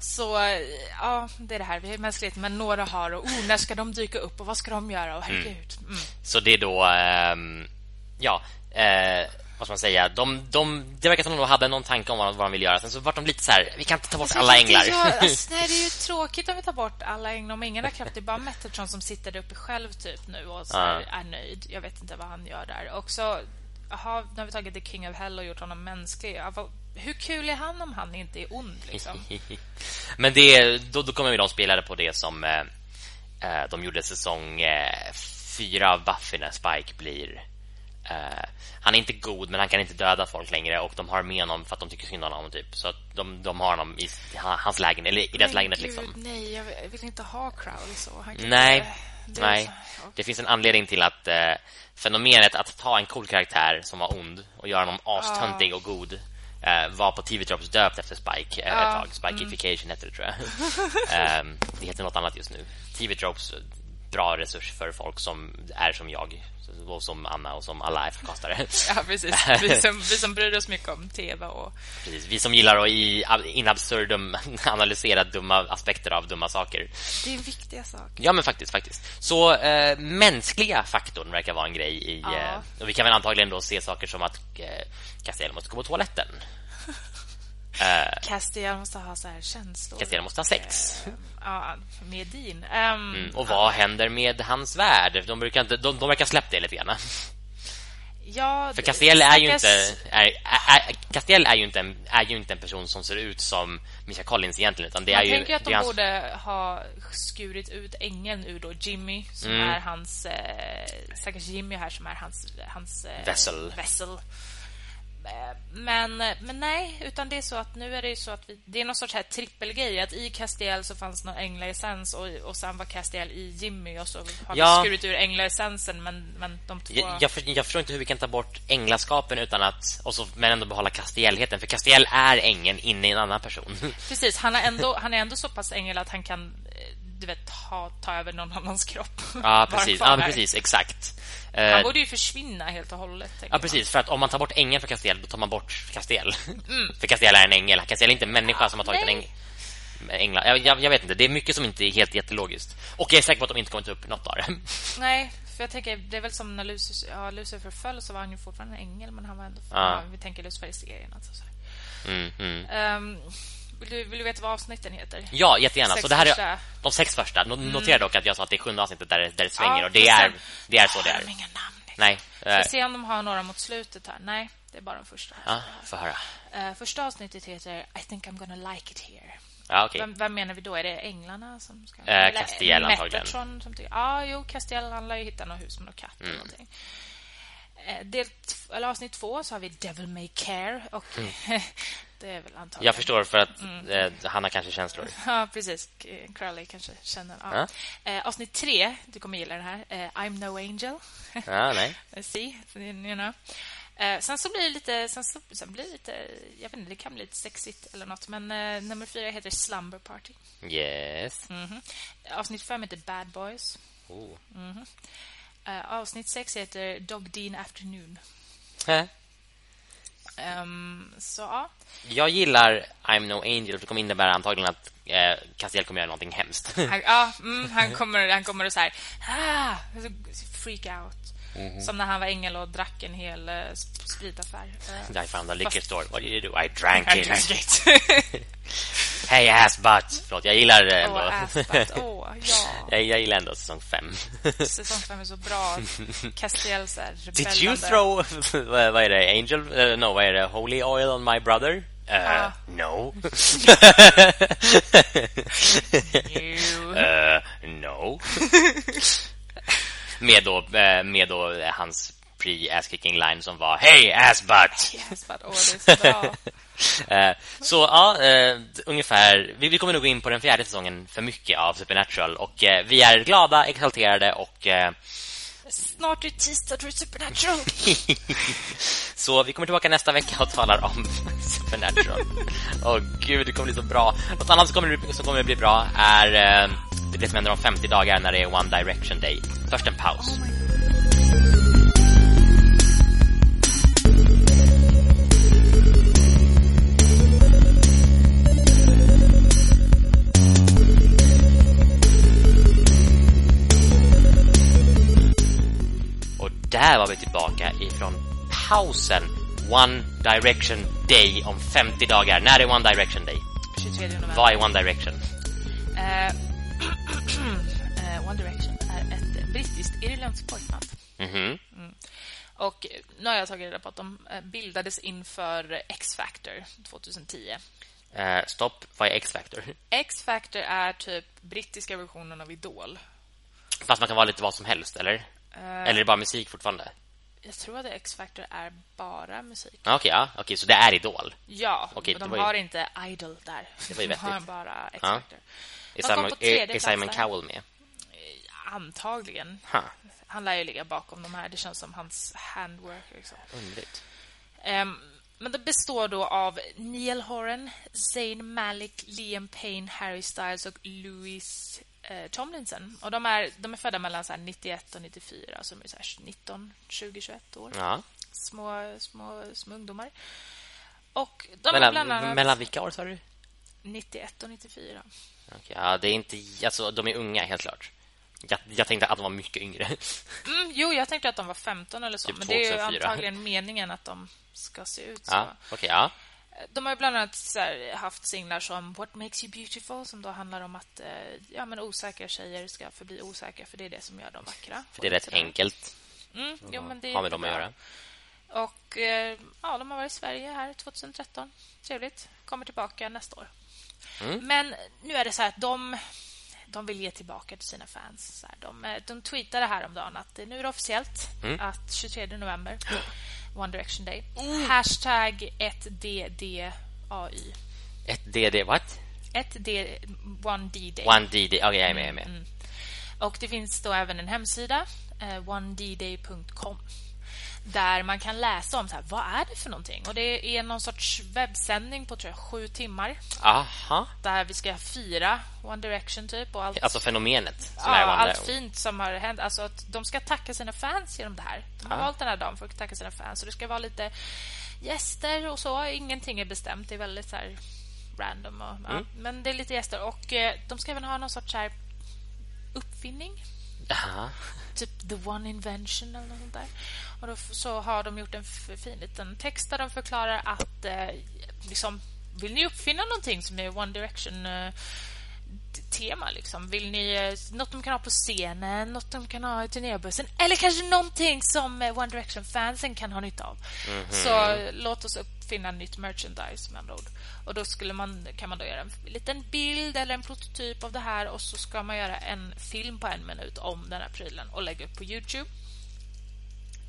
Så eh, ja, det är det här. Vi är mänskligt, men några har och oh, när ska de dyka upp och vad ska de göra? Och herregud. Mm. Så det är då ehm, ja, eh, vad ska man säga? De, de, det verkar som att de hade någon tanke om vad, vad de vill göra. Sen så vart de lite så här, vi kan inte ta bort Alltså, alla jag änglar. Jag, alltså, nej, det är ju tråkigt om vi tar bort alla änglar. Om ingen har kraft, det är bara Metatron som sitter där uppe själv typ nu och så här, är nöjd. Jag vet inte vad han gör där. Och så aha, nu har vi tagit The King of Hell och gjort honom mänsklig. Ja, vad, hur kul är han om han inte är ond? Liksom? Men det, då, då kommer vi de spelare på det som eh, eh, de gjorde säsong eh, fyra av Buffy när Spike blir eh, han är inte god men han kan inte döda folk längre och de har med honom för att de tycker synd om honom typ. Så de, de har honom i ha- hans lägenhet eller i deras Men lägenhet gud, liksom. Nej, jag vill, inte ha Crowley så. Nej, inte- det nej. så- Det finns en anledning till att eh, fenomenet att ta en cool karaktär som var ond och göra honom astöntig och god var på TV Drops döpt efter Spike eh, Ja, ett tag. Spikeification hette det tror jag. Ehm, det heter något annat just nu. TV Drops eh, bra resurs för folk som är som jag och som Anna och som alla FK-kastare. Ja, precis. Vi som, vi som bryr oss mycket om tv och... Precis, vi som gillar att i in absurdum analysera dumma aspekter av dumma saker. Det är viktiga saker. Ja, men faktiskt, faktiskt. Så eh, mänskliga faktorn verkar vara en grej i... Ja. Eh, och vi kan väl antagligen då se saker som att eh, Castiel måste gå på toaletten. eh, Castiel måste ha så här känslor. Castiel måste ha sex. Eh, Ja, med din. Ehm, Mm, och vad händer med hans värld? De, brukar inte, de, de verkar släppt det lite grann. ja, För Castiel är ju inte... Är, är, är, Castiel är ju inte, en, är ju inte en person som ser ut som Misha Collins egentligen. Utan det är Man ju, tänker att de är hans- borde ha skurit ut ängeln ur då Jimmy som Mm. är hans eh, stackars Jimmy här som är hans hans eh, Vessel. vessel. Eh, Men, men nej, utan det är så att nu är det ju så att vi, det är någon sorts här trippelgrej att i Castiel så fanns någon änglaessens och, och sen var Castiel i Jimmy och så har Ja. vi skurit ur änglaessensen men, men de två... Jag, jag, jag förstår inte hur vi kan ta bort änglaskapen utan att och så, men ändå behålla Castielheten. För Castiel är ängeln inne i en annan person. Precis, han är, ändå, han är ändå så pass ängel att han kan eh, du vet, ha, ta över någon annans kropp. Ja, precis. Ja, precis. Exakt. Han Eh, borde ju försvinna helt och hållet. Ja, precis. För att om man tar bort ängeln för Castiel, då tar man bort Castiel. för Castiel är en ängel. Castiel är inte en människa som har tagit nej. en ängel. Änglar. Jag, jag, jag vet inte, det är mycket som inte är helt jättelogiskt. Och jag är säker på att de inte kommer ta upp något av det. Nej, för jag tänker, det är väl som när Lucifer, ja, Lucifer föll så var han ju fortfarande en ängel, men han var ändå... Ja. Ja, vi tänker Lucifer i serien. Alltså, så. Mm, mm. Ehm, vill, du, vill du veta vad avsnitten heter? Ja, jättegärna. Sex så det här är första. Mm. de sex första. No, Notera dock att jag sa att det är sjunde avsnittet där, där det svänger. Ja, och det är, sen- det är så det är. de inga namn? liksom? Nej. Får eh, se om de har några mot slutet här. Nej, det är bara de första. Ja, få höra. Eh, första avsnittet heter I think I'm gonna like it here. Ja, okej. Vem, vem menar vi då? Är det änglarna som ska... Eh, Castiel antagligen. Metatron som tycker... Ja, jo, Castiel han lär ju hitta något hus med någon katt Mm. eller någonting. Eh, del eller avsnitt två så har vi Devil May Care och Mm. det är väl antagligen... Jag förstår för att Mm. eh, han har kanske känslor. Ja, precis. Crowley kanske känner... Ja. Eh, avsnitt tre, du kommer gilla den här. Eh, I'm no angel. Ja, nej. See, you know. Eh, sen så blir det lite... Sen, så, sen blir det lite... Jag vet inte, det kan bli lite sexigt eller något. Men eh, nummer fyra heter Slumber Party. Yes. Mhm. Avsnitt fem heter Bad Boys. Oh. Eh, avsnitt sex heter Dog Dean Afternoon. Eh. Ehm, så ja. Jag gillar I'm no angel för det kommer innebära antagligen att eh, Castiel kommer göra någonting hemskt. Han, ja, mm, han kommer, han kommer att så här, ah, freak out. Mhm. Som när han var ängel och drack en hel uh, spritaffär. Uh, I found a liquor store. What did you do? I drank I it. drank it. Hey ass butt. Förlåt, jag gillar det ändå. Assbutt. Åh, ja. jag, jag gillar ändå säsong fem. Säsong fem är så bra. Castiel så här, Did you throw vad är det? Angel? Uh, no, vad är det? Holy oil on my brother? Uh, Ja. No. Uh, no. Med då, eh, med då eh, hans pre-ass-kicking line som var Hey ass butt! Yes, but, åh, det är så bra. Eh, så ja, ungefär vi, kommer nog gå in på den fjärde säsongen för mycket av Supernatural och vi är glada, exalterade och Snart är tisdag, då är Supernatural. så vi kommer tillbaka nästa vecka och talar om Supernatural. Åh gud, det kommer bli så bra. Något annat som kommer, som kommer bli bra är det som händer om 50 dagar när det är One Direction Day. Först en paus. Och där var vi tillbaka ifrån pausen One Direction Day om 50 dagar. När är One Direction Day? 23 november. Vad är One Direction? Eh, ett brittiskt irländskt boyband. Mhm. Och nu har jag tagit reda på att de eh, bildades inför X-Factor 2010. Eh, stopp, vad är X-Factor? X-Factor är typ brittiska versionen av Idol. Fast man kan vara lite vad som helst, eller? Eh, Eller är det bara musik fortfarande? Jag tror att X-Factor är bara musik. Ah, Okej, ja. Okej, så det är Idol. Ja, Okej, men de var ju- har inte Idol där. Det var ju de har bara X-Factor. Är De kom Simon, är, är Simon. Cowell med? Antagligen. Ha, Han lär ju ligga bakom de här. Det känns som hans handwork. Liksom. underligt. Ehm, men det består då av Neil Horan, Zayn Malik, Liam Payne, Harry Styles och Louis eh, Tomlinson. Och de är, de är födda mellan så här 91 och 94, så de är så här 19, 20, 21 år. Ja. Små, små, små ungdomar. Och de Mellan, bland annat mellan vilka år sa du? 91 och 94. Okej, ja, det är inte... Alltså, de är unga, helt klart. Jag, jag tänkte att de var mycket yngre. Mm, jo, jag tänkte att de var 15 eller så. Typ men det är ju 2004. antagligen meningen att de ska se ut så. Ja, okej, ja. De har ju bland annat här, haft singlar som What makes you beautiful som då handlar om att eh, ja, men osäkra tjejer ska förbli osäkra för det är det som gör dem vackra. För det är rätt enkelt. Mm, jo, men det är Har med dem att göra. Och eh, ja, de har varit i Sverige här 2013. Trevligt. Kommer tillbaka nästa år. Mm. Men nu är det så här att de, de vill ge tillbaka till sina fans. De, eh, de tweetade häromdagen att eh, nu är det officiellt Mm. att 23 november, One Direction Day, hashtag 1DDAY. Ett DD, what? 1D, 1D-day. One DD, okej, jag är med, jag är med. Mm. Och det finns då även en hemsida, eh, onedday.com där man kan läsa om så här, vad är det för någonting. Och Det är någon sorts webbsändning på tror jag, sju timmar Aha. där vi ska fira One Direction typ och allt, Alltså fenomenet som ja, är allt fint som har hänt. Alltså att de ska tacka sina fans genom det här. De har Ja. valt den här dagen för att tacka sina fans. Och det ska vara lite gäster och så. Ingenting är bestämt. Det är väldigt så här random. Och, ja. Mm. Men det är lite gäster. Och eh, de ska även ha någon sorts så här uppfinning. Aha. Typ the one invention eller något sånt där. Och då så har de gjort en fin liten text där de förklarar att eh, liksom, vill ni uppfinna någonting som är One Direction eh, tema liksom? Vill ni eh, något de kan ha på scenen, något de kan ha i turnébussen eller kanske någonting som eh, One Direction fansen kan ha nytta av. Så eh, låt oss uppfinna nytt merchandise med andra ord. Och då skulle man, kan man då göra en liten bild eller en prototyp av det här och så ska man göra en film på en minut om den här prylen och lägga upp på Youtube.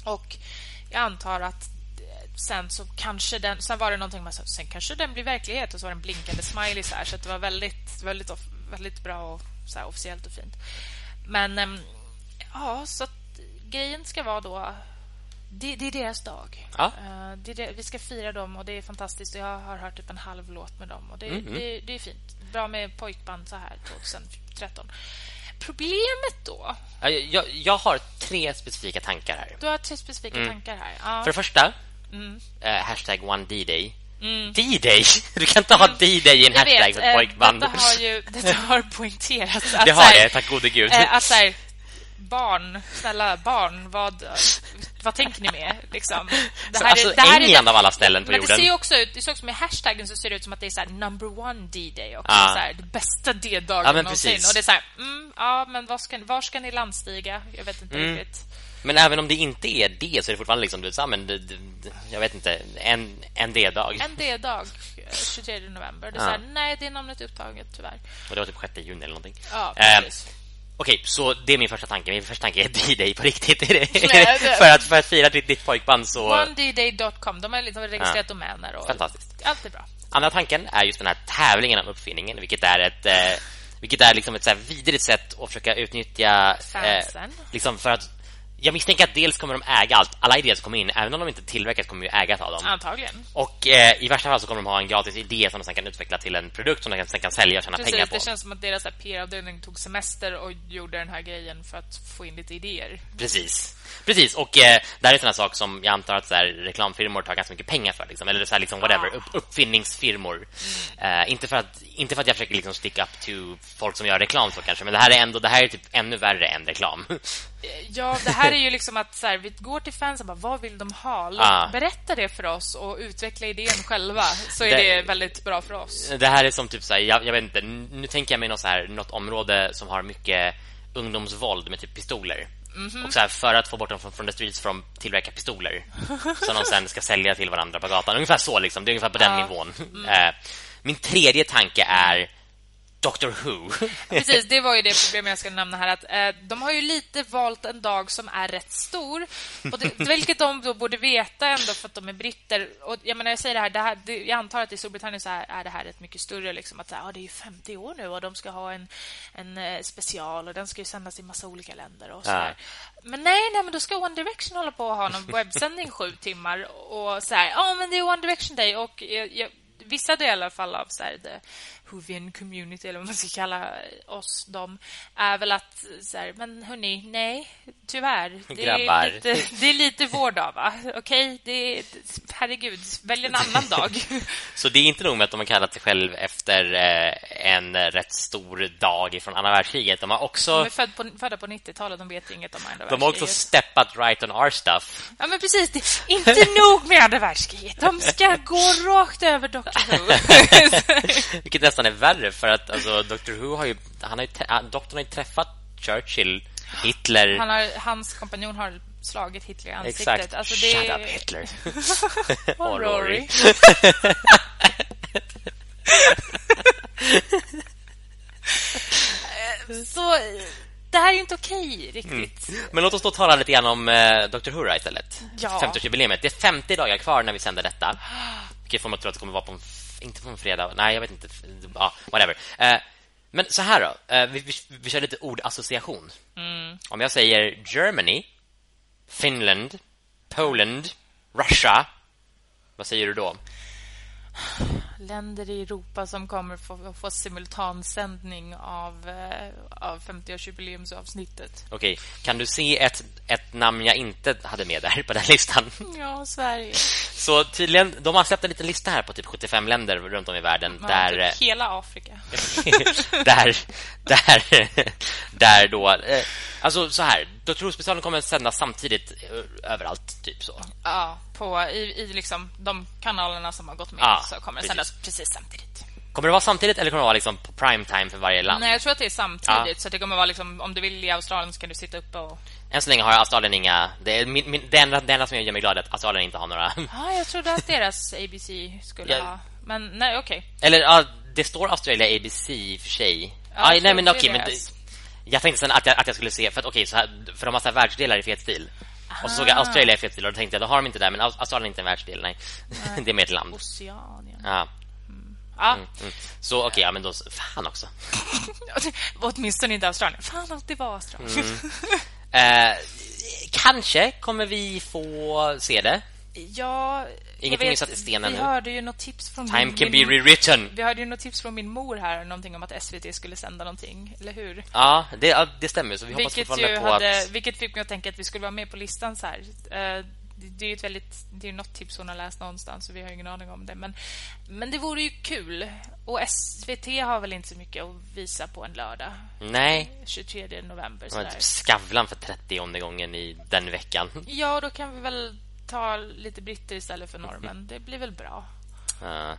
Och jag antar att sen så kanske den... Sen var det någonting med sen kanske den blir verklighet och så var det en blinkande smiley så här, så det var väldigt, väldigt, väldigt bra och så här, officiellt och fint. Men äm, ja, så att grejen ska vara då det, det, är deras dag. Ja. Uh, det det, vi ska fira dem och det är fantastiskt. Jag har hört typ en halv låt med dem och det, Mm, mm. det, är fint. Bra med pojkband så här 2013. Problemet då? Ja, Jag, jag har tre specifika tankar här. Du har tre specifika tankar här. Ja. För det första, Mm. eh, hashtag one D-day. D-day? Du kan inte ha D-day i en Jag hashtag vet, för pojkband. detta har ju detta har poängterats. Att Det har här, det, tack gode gud. eh, Att så här, barn, snälla barn, vad, vad tänker ni med? Liksom. Så, alltså, England av alla ställen på men jorden. det ser också ut, det ser också med hashtaggen så ser det ut som att det är så här number one D-day också. Ja. Så här, det bästa D-dagen Ja, någonsin. precis. Och det är så här, mm, ja, men var ska, var ska ni landstiga? Jag vet inte Mm. riktigt. Men även om det inte är det så är det fortfarande liksom, du, här, men det, det, jag vet inte, en, en D-dag. En D-dag, eh, 23 november. Det är Ja. så här, nej, det namnet är upptaget tyvärr. Och det var typ 6 juni eller någonting. Ja, Eh, precis. Okej, så det är min första tanke. Min första tanke är D-Day på riktigt. För, att, för att fira ditt, ditt pojkband så... OneDday.com, de har liksom registrerat domäner och Fantastiskt. allt är bra. Andra tanken är just den här tävlingen om uppfinningen, vilket är ett... Eh, vilket är liksom ett så vidrigt sätt att försöka utnyttja... Fansen. liksom för att... Jag misstänker att dels kommer de äga allt. Alla idéer som kommer in, även om de inte tillverkas, kommer ju ägas av dem. Antagligen. Och eh, i värsta fall så kommer de ha en gratis idé som de sen kan utveckla till en produkt som de sen kan sälja och tjäna pengar Precis, på. det känns som att deras PR-avdelning tog semester och gjorde den här grejen för att få in lite idéer. Precis. Precis, och eh, det här är en sån här sak som jag antar att så här, reklamfirmor tar ganska mycket pengar för. Liksom. Eller så här, liksom, whatever, upp, uppfinningsfirmor. Eh, inte, för att, inte för att jag försöker liksom stick up to folk som gör reklam så kanske, men det här är ändå det här är typ ännu värre än reklam. Ja, det här är ju liksom att så här, vi går till fansen bara, vad vill de ha? Ah. Berätta det för oss och utveckla idén själva så är Det- det, väldigt bra för oss. det här är som typ så här, jag, jag vet inte, nu tänker jag mig något, så här, något område som har mycket ungdomsvåld med typ pistoler. Mhm. Och så här, för att få bort dem från, från the streets från tillverka pistoler som de sen ska sälja till varandra på gatan. Ungefär så liksom, det är ungefär på den Ja. nivån. Eh, min tredje tanke är Doctor Who. Precis, det var ju det problemet jag ska nämna här. Att, eh, de har ju lite valt en dag som är rätt stor. Och det, vilket de då borde veta ändå för att de är britter. Och jag menar, jag säger det här, det här det, jag antar att i Storbritannien så här, är det här rätt mycket större. Liksom, att ah, det är ju 50 år nu och de ska ha en, en eh, special och den ska ju sändas i massa olika länder. Och så där. Men nej, nej, men då ska One Direction hålla på och ha någon webbsändning sju timmar och så här, ja, men det är One Direction Day och jag, jag, vissa delar fall av så här, the Whovian community, eller vad man ska kalla oss, dem, är väl att så här, men hörni, nej, tyvärr. Det Grabbar. är lite, det är lite vår dag, va? Okej, det är, herregud, välj en annan dag. Så det är inte nog med att de har kallat sig själv efter eh, en rätt stor dag från andra världskriget. De har De också, är född på, födda på 90-talet, de vet inget om andra de har också världskriget. steppat right on our stuff. Ja, men precis. Det, inte nog med andra världskriget. De ska gå rakt över Doctor Who. Vilket nästan är värre för att alltså, Doctor Who har ju, han har ju, han- doktorn har ju träffat Churchill, Hitler. Han har, hans kompanjon har slagit Hitler i ansiktet. Exakt. Alltså, det... Shut up Hitler. Och Rory. Så det här är ju inte okej riktigt. Men låt oss då tala lite grann om eh, Doctor Who istället. Ja. 50-årsjubileet. Det är 50 dagar kvar när vi sänder detta. Vilket får man tro att det kommer vara på en... Inte på en fredag. Nej, jag vet inte. Ja, whatever. Eh, men så här då. Eh, vi, vi, vi kör lite ordassociation. Om jag säger Germany, Finland, Poland, Russia. Vad säger du då? Länder i Europa som kommer få, få simultansändning av, eh, av 50-årsjubileumsavsnittet. Okej, kan du se ett, ett namn jag inte hade med där på den listan? Ja, Sverige. Så tydligen, de har släppt en liten lista här på typ 75 länder runt om i världen Ja, där, eh, typ hela Afrika. där, där, där då... Eh, alltså så här, Dr. Who-specialen kommer att sändas samtidigt eh, överallt, typ så. Ja, på, i, i liksom de kanalerna som har gått med Ja, så kommer det sändas precis samtidigt. Kommer det vara samtidigt eller kommer det vara liksom på prime time för varje land? Nej, jag tror att det är samtidigt. Ja. Så det kommer vara liksom, om du vill i Australien så kan du sitta uppe och... Än så länge har Australien inga... Det, är min, min, det, enda, det enda som gör mig glad är att Australien inte har några... Ja, jag trodde att deras ABC skulle Ja. ha... Men nej, okej. Eller ja, det står Australia ABC för sig. Ja, jag nej men okej, men det, jag tänkte sen att jag, att jag skulle se för att så här för de har så här världsdelar i fet stil. Och så såg jag Australien fel till och då tänkte jag, då har de inte där Men Australien är inte en världsdel, nej, nej. Det är mer ett land. Oceanien. Ja, Ja, mm. Så okej, okay, ja men då Fan också. Åtminstone inte Australien. Fan att det var Australien. Eh, Kanske kommer vi få se det Ja, Ingenting satt i sten Vi hörde ju något tips från Time min, can min, be rewritten. Vi hörde ju något tips från min mor här någonting om att SVT skulle sända någonting, eller hur? Ja, det, ja, det stämmer så vi hoppas vilket fortfarande på hade, att vilket fick mig att tänka att vi skulle vara med på listan så här. Uh, det är ju ett väldigt det är något tips hon har läst någonstans så vi har ingen aning om det men men det vore ju kul. Och SVT har väl inte så mycket att visa på en lördag. Nej. 23 november så typ Skavlan för 30 gången i den veckan. Ja, då kan vi väl ta lite britter istället för norrmän. Det blir väl bra. Uh,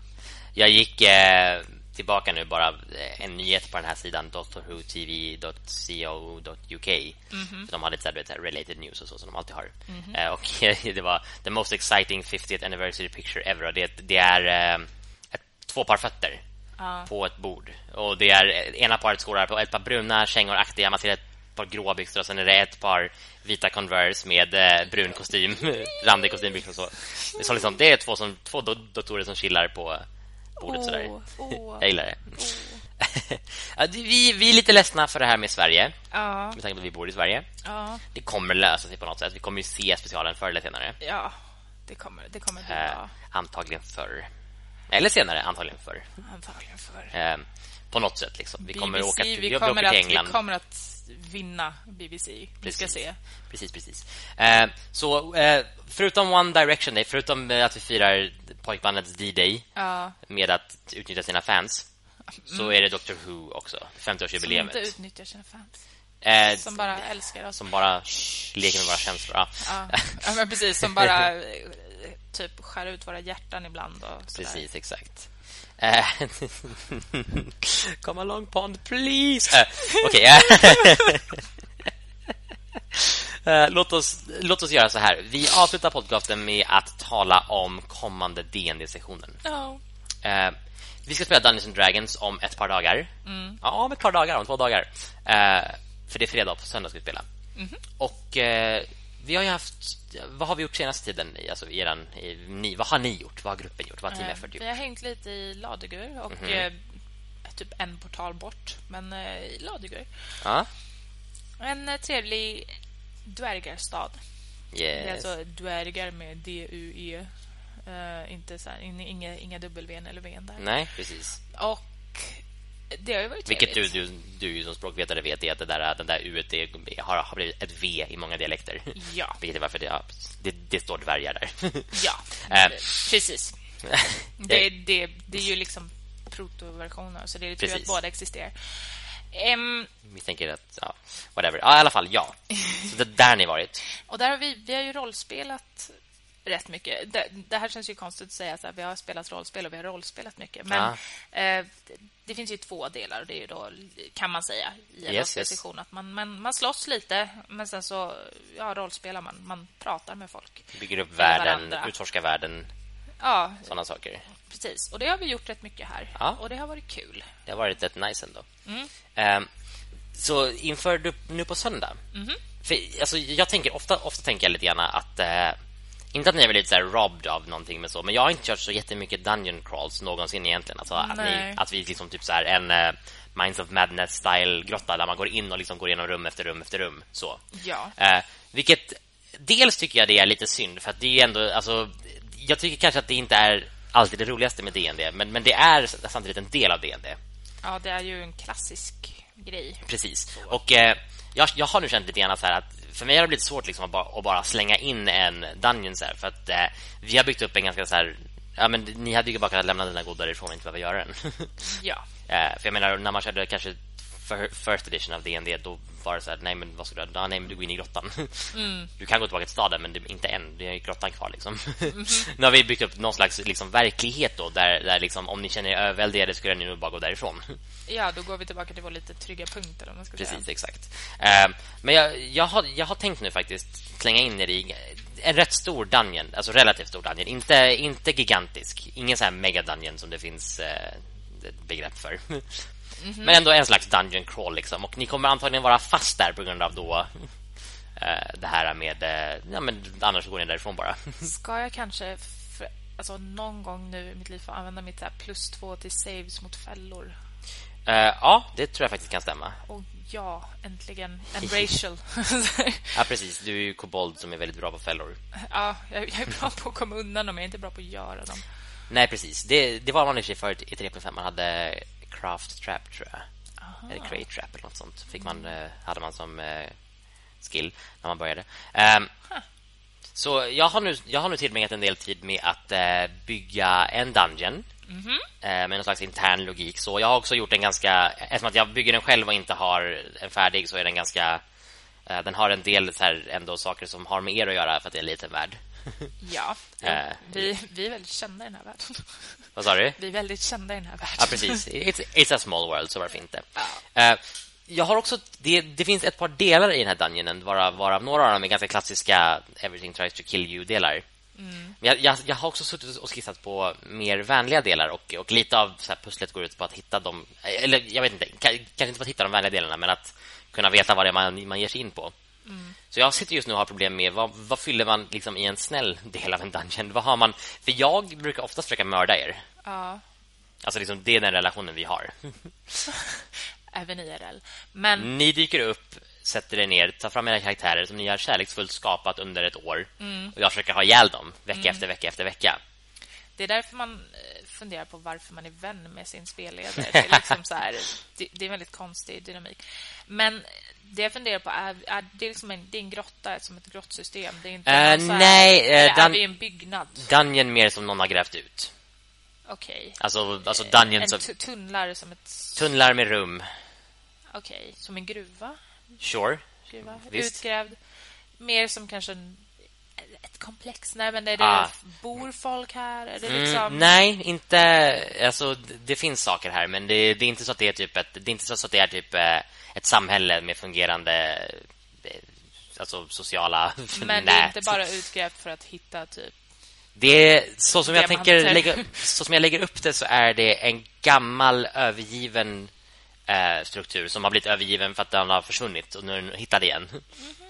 jag gick eh, tillbaka nu bara eh, en nyhet på den här sidan doctorwhotv.co.uk mm -hmm. De hade lite så related news och så som de alltid har. Mm -hmm. uh, och det var the most exciting 50th anniversary picture ever. Det, det är uh, ett, två par fötter uh. på ett bord. Och det är ena paret skårar på ett par bruna kängor aktiga. Man ser ett par gråa byxor och sen är det ett par vita Converse med eh, brun kostym, randig kostymbyxor så. Det är, så liksom, det är två, som, två doktorer som chillar på bordet oh, sådär. Oh, Jag gillar det. Oh. vi, vi är lite ledsna för det här med Sverige. Ja. Med tanke på att vi bor i Sverige. Ja. Det kommer lösa sig på något sätt. Vi kommer ju se specialen förr eller senare. Ja, det kommer, det kommer bli eh, Antagligen förr. Eller senare, antagligen förr. Antagligen förr. Eh, på något sätt liksom. Vi kommer BBC, åka till, vi, kommer att, England. Vi kommer att vinna BBC. Vi ska se. Precis, precis. Eh, så eh, förutom One Direction Day, förutom att vi firar pojkbandets D-Day ja. med att utnyttja sina fans mm. så är det Doctor Who också, 50-årsjubileet. Som inte utnyttjar sina fans. Eh, som bara älskar oss. Som bara leker med våra känslor. Ja. ja. ja men precis. Som bara eh, typ skär ut våra hjärtan ibland. Och precis, exakt. Eh, come along pond, please. Uh, Okej. Okay. Uh, låt, oss, låt oss göra så här. Vi avslutar podcasten med att tala om kommande DND-sessionen. Oh. Uh, vi ska spela Dungeons and Dragons om ett par dagar. Mm. Ja, om ett par dagar, om två dagar. För det är fredag på söndag ska vi spela. Mm -hmm. Och vi har ju haft vad har vi gjort senaste tiden alltså eran ni, vad har ni gjort? Vad har gruppen gjort? Vad har Team Effort gjort? Vi har hängt lite i Ladegur och mm -hmm. eh, typ en portal bort, men eh, i Ladegur. Ja. En eh, trevlig dvärgarstad. Yes. Det är alltså dvärgar med D U E. Uh, inte så här, inga inga W eller V där. Nej, precis. Och det har ju varit Vilket du, du, du som språkvetare vet är att det där, den där U har, har blivit ett V i många dialekter. Ja. Vilket är varför det, det, det står dvärgar där. Ja, äh, precis. det, det, det är ju liksom protoversioner så det är tur att båda existerar. Um, vi tänker att, ja, whatever. Ja, i alla fall, ja. Så det där ni varit. Och där har vi, vi har ju rollspelat rätt mycket. Det, det, här känns ju konstigt att säga att vi har spelat rollspel och vi har rollspelat mycket. Men ja. eh, det finns ju två delar. Det är då, kan man säga, i en yes, yes. att man, man, man slåss lite, men sen så ja, rollspelar man. Man pratar med folk. Bygger upp världen, utforskar världen. Ja, sådana saker. Precis, och det har vi gjort rätt mycket här. Ja. Och det har varit kul. Det har varit rätt nice ändå. Mm. Um, så inför du nu på söndag. Mm -hmm. För alltså, jag tänker ofta ofta tänker jag lite grann att uh, inte att ni är lite så robbed av någonting med så, men jag har inte kört så jättemycket dungeon crawls någonsin egentligen. Alltså att, ni, att vi liksom typ så här en uh, Minds of Madness style grotta där man går in och liksom går igenom rum efter rum efter rum så. Ja. Uh, vilket dels tycker jag det är lite synd för att det är ändå alltså jag tycker kanske att det inte är alltid det roligaste med DND, men men det är samtidigt en del av DND. Ja, det är ju en klassisk grej. Precis. Och eh, jag, jag har nu känt lite grann så här att för mig har det blivit svårt liksom att, bara, att bara slänga in en dungeon så här, för att eh, vi har byggt upp en ganska så här ja men ni hade ju bara kunnat lämna den där goda därifrån och inte behöva göra den. ja. Eh, för jag menar när man körde kanske first edition av D&D då var det så här, nej men vad ska du ah, nej men du går in i grottan. Mm. Du kan gå tillbaka till staden men inte än, det är grottan kvar liksom. Mm nu har vi byggt upp någon slags liksom, verklighet då där, där liksom, om ni känner er överväldigade skulle ni nog bara gå därifrån. Ja, då går vi tillbaka till vår lite trygga punkt eller man ska Precis, säga. exakt. Uh, men jag, jag, har, jag har tänkt nu faktiskt slänga in er i en rätt stor dungeon, alltså relativt stor dungeon, inte inte gigantisk. Ingen så här mega dungeon som det finns uh, ett begrepp för. Mm -hmm. Men ändå en slags dungeon crawl liksom. Och ni kommer antagligen vara fast där på grund av då eh, det här med... Eh, ja, men annars går ni därifrån bara. Ska jag kanske för, alltså, någon gång nu i mitt liv få använda mitt här plus två till saves mot fällor? Eh, ja, det tror jag faktiskt kan stämma. Och ja, äntligen en racial. ja, precis. Du är ju kobold som är väldigt bra på fällor. ja, jag, jag, är bra på att komma undan dem. Jag är inte bra på att göra dem. Nej, precis. Det, det var man i sig förut i 3.5. Man hade craft trap, tror jag. Aha. Eller crate trap eller något sånt. Fick man, mm. hade man som eh, skill när man började. Um, huh. Så jag har, nu, jag har nu tillbringat en del tid med att eh, bygga en dungeon mm -hmm. eh, med någon slags intern logik. Så jag har också gjort en ganska... Eftersom att jag bygger den själv och inte har en färdig så är den ganska... Eh, den har en del så här, ändå saker som har med er att göra för att det är en liten värld. ja, eh, vi, vi är väldigt kända i den här världen. Vad sa du? Vi är väldigt kända i den här världen. Ja, precis. It's, it's a small world, så varför inte? Eh, jag har också det, det, finns ett par delar i den här dungeonen varav, varav några av dem är ganska klassiska everything tries to kill you delar. Mm. Jag, jag, jag, har också suttit och skissat på mer vänliga delar och, och lite av så pusslet går ut på att hitta dem eller jag vet inte, kanske inte på att hitta de vänliga delarna men att kunna veta vad det är man, man ger sig in på. Mm. Så jag sitter just nu och har problem med vad, vad fyller man liksom i en snäll del av en dungeon? Vad har man? För jag brukar ofta försöka mörda er. Ja. Alltså liksom, det är den relationen vi har. även IRL. Men... Ni dyker upp, sätter er ner, tar fram era karaktärer som ni har kärleksfullt skapat under ett år. Mm. Och jag försöker ha ihjäl dem vecka mm. efter vecka efter vecka. Det är därför man eh, funderar på varför man är vän med sin spelledare. Det är, liksom så här, det, det är en väldigt konstig dynamik. Men det jag funderar på är, är det är liksom en, det är en grotta som ett grottsystem. Det är inte uh, här, nej, uh, är det en byggnad? Dungeon mer som någon har grävt ut. Okej. Okay. Alltså, alltså dungeon en som... tunnlar som ett... Tunnlar med rum. Okej, okay. som en gruva? Sure. Gruva. Utgrävd. Mer som kanske en, ett komplex. Nej, men är det ah. bor folk här? Är det mm, liksom... mm, nej, inte alltså det finns saker här, men det, det, är inte så att det är typ ett det är inte så att det är typ eh, ett samhälle med fungerande eh, alltså sociala Men det är inte bara utgrävt för att hitta typ det är så som jag tänker lägga, så som jag lägger upp det så är det en gammal övergiven eh, struktur som har blivit övergiven för att den har försvunnit och nu är den hittad igen. Mm -hmm.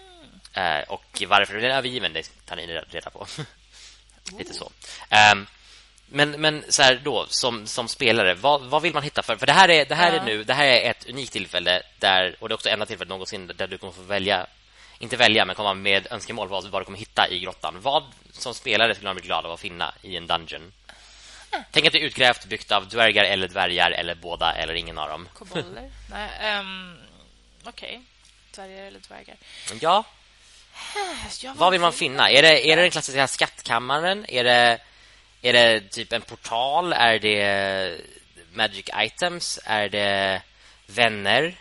Eh, och varför den är övergiven det tar ni reda på. Lite så. Um, men men så här då som som spelare vad, vad vill man hitta för för det här är det här ja. är nu det här är ett unikt tillfälle där och det är också enda tillfället någonsin där du kommer få välja inte välja men komma med önskemål vad, vad du kommer hitta i grottan. Vad som spelare skulle man bli glad av att finna i en dungeon? Tänk att det är utgrävt, byggt av dvärgar eller dvärgar eller båda eller ingen av dem. Kobolder? Nej, um, okej. Okay. Dvärgar eller dvärgar. Ja. Vad vill man finna? Är det, är det den klassiska skattkammaren? Är det, är det typ en portal? Är det magic items? Är det vänner?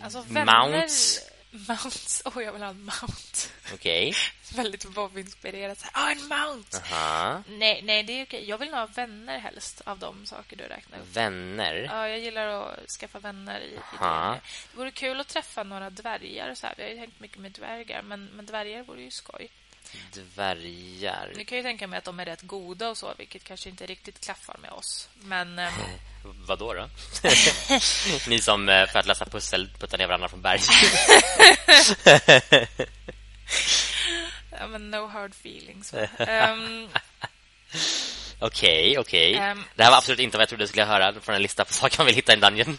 Alltså, vänner... Mounts? Mounts. Åh, oh, jag vill ha en mount. Okej. Okay. Väldigt Bob-inspirerat. Ah, en mount! Uh-huh. Nej, nej, det är okej. Jag vill ha vänner helst av de saker du räknar upp. Vänner? Ja, jag gillar att skaffa vänner i, uh-huh. i det. Det vore kul att träffa några dvärgar. Så här. Vi har ju hängt mycket med dvärgar, men, men dvärgar vore ju skoj. Dvärgar? Ni kan ju tänka mig att de är rätt goda och så, vilket kanske inte riktigt klaffar med oss. Men... Ähm... Vad då då? Ni som eh, för att lösa pussel puttar ner varandra från berg. ja, men no hard feelings. Um... Okej, okay, okej. Okay. Um, det här var absolut inte vad jag trodde jag skulle höra från en lista på saker man vill hitta i en dungeon.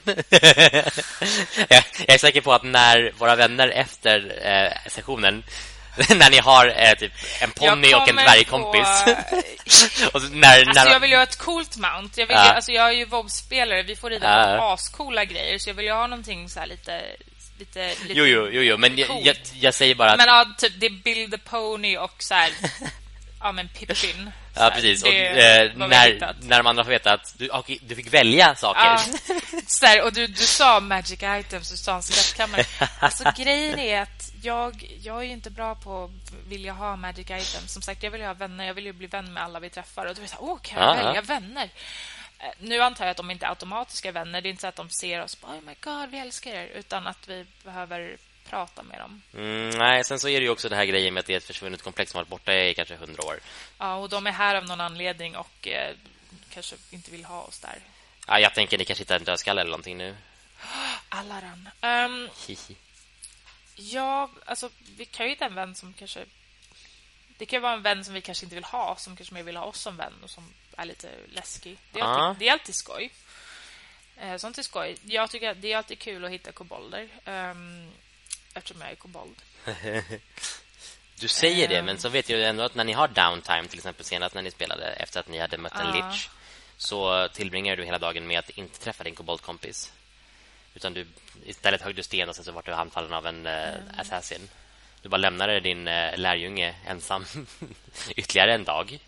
jag, jag är säker på att när våra vänner efter eh, sessionen när ni har eh, typ en ponny och en dvärgkompis. och när, när... Alltså jag vill ju ha ett coolt mount. Jag, vill ju, alltså jag är ju WoW-spelare. Vi får rida på uh. ascoola grejer. Så jag vill ju ha någonting så lite... Lite, lite jo, jo, jo, jo. men jag, jag, jag, säger bara att... Men ja, typ det är Build the Pony och så här... ja, men Pippin. Ja, precis. Och, eh, när, när de andra får veta att du, okay, du fick välja saker. Ja. Så här, och du, du sa magic items och sa en skattkammare. Alltså, grejen är att jag, jag är inte bra på att vilja ha magic items. Som sagt, jag vill ha vänner. Jag vill ju bli vän med alla vi träffar. Och du vet, åh, kan jag välja vänner? Eh, nu antar jag att de inte är automatiska vänner. Det är inte så att de ser oss och oh my god, vi älskar er. Utan att vi behöver prata med dem. Mm, nej, sen så är det ju också det här grejen med att det är ett försvunnet komplex som har varit borta i kanske hundra år. Ja, och de är här av någon anledning och eh, kanske inte vill ha oss där. Ja, jag tänker ni kanske hittar en dödskalle eller någonting nu. Allaran. Um, Ja, alltså vi kan ju hitta en vän som kanske... Det kan ju vara en vän som vi kanske inte vill ha, som kanske mer vill ha oss som vän och som är lite läskig. Det är alltid, Ja. det är alltid skoj. Eh, sånt är skoj. Jag tycker att det är alltid kul att hitta kobolder. Um, eftersom jag är kobold. Du säger det, Ehm. men så vet jag ändå att när ni har downtime, till exempel senast när ni spelade efter att ni hade mött en Ja. lich, så tillbringar du hela dagen med att inte träffa din koboldkompis. Utan du istället högg du sten och sen så vart du handfallen av en uh, assassin. Du bara lämnade din uh, lärjunge ensam ytterligare en dag.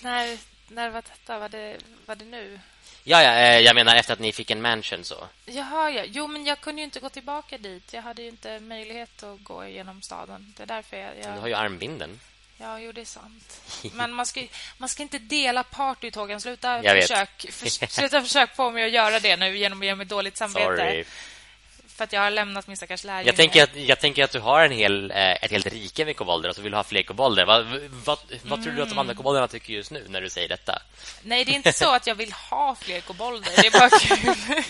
När, när var detta? Var det, var det nu? Ja, ja, eh, jag menar efter att ni fick en mansion så. Jaha, ja. Jo, men jag kunde ju inte gå tillbaka dit. Jag hade ju inte möjlighet att gå genom staden. Det är därför jag... jag... Du har ju armbinden. Ja, jo, det är sant. Men man ska, man ska inte dela partytågen. Sluta försök, för, sluta försök få mig att göra det nu genom att ge mig dåligt samvete. Sorry. För att jag har lämnat min stackars lärjunge. Jag tänker, att, jag tänker att du har en hel, eh, ett helt rike med kobolder och så vill du ha fler kobolder. Vad, vad, vad tror du att de andra kobolderna tycker just nu när du säger detta? Nej, det är inte så att jag vill ha fler kobolder. Det är bara kul.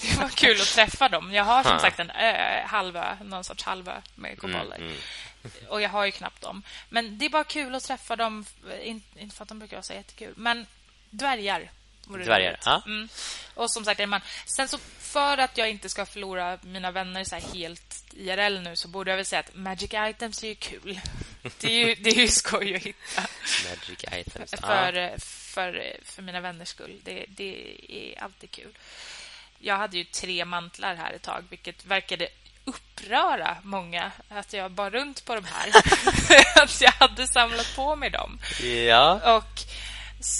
det bara kul att träffa dem. Jag har som sagt en ö, halvö, någon sorts halvö med kobolder. Mm, Och jag har ju knappt dem. Men det är bara kul att träffa dem. In, inte för att de brukar vara så jättekul. Men dvärgar. Dvärgar, ja. Mm. Och som sagt, en man. Sen så för att jag inte ska förlora mina vänner så helt IRL nu så borde jag väl säga att Magic Items är ju kul. Det är ju, det är ju skoj att hitta. Magic items. För, Ja. för, för mina vänners skull. Det, det är alltid kul. Jag hade ju tre mantlar här ett tag, vilket verkade uppröra många att jag bar runt på de här. att jag hade samlat på mig dem. ja. Och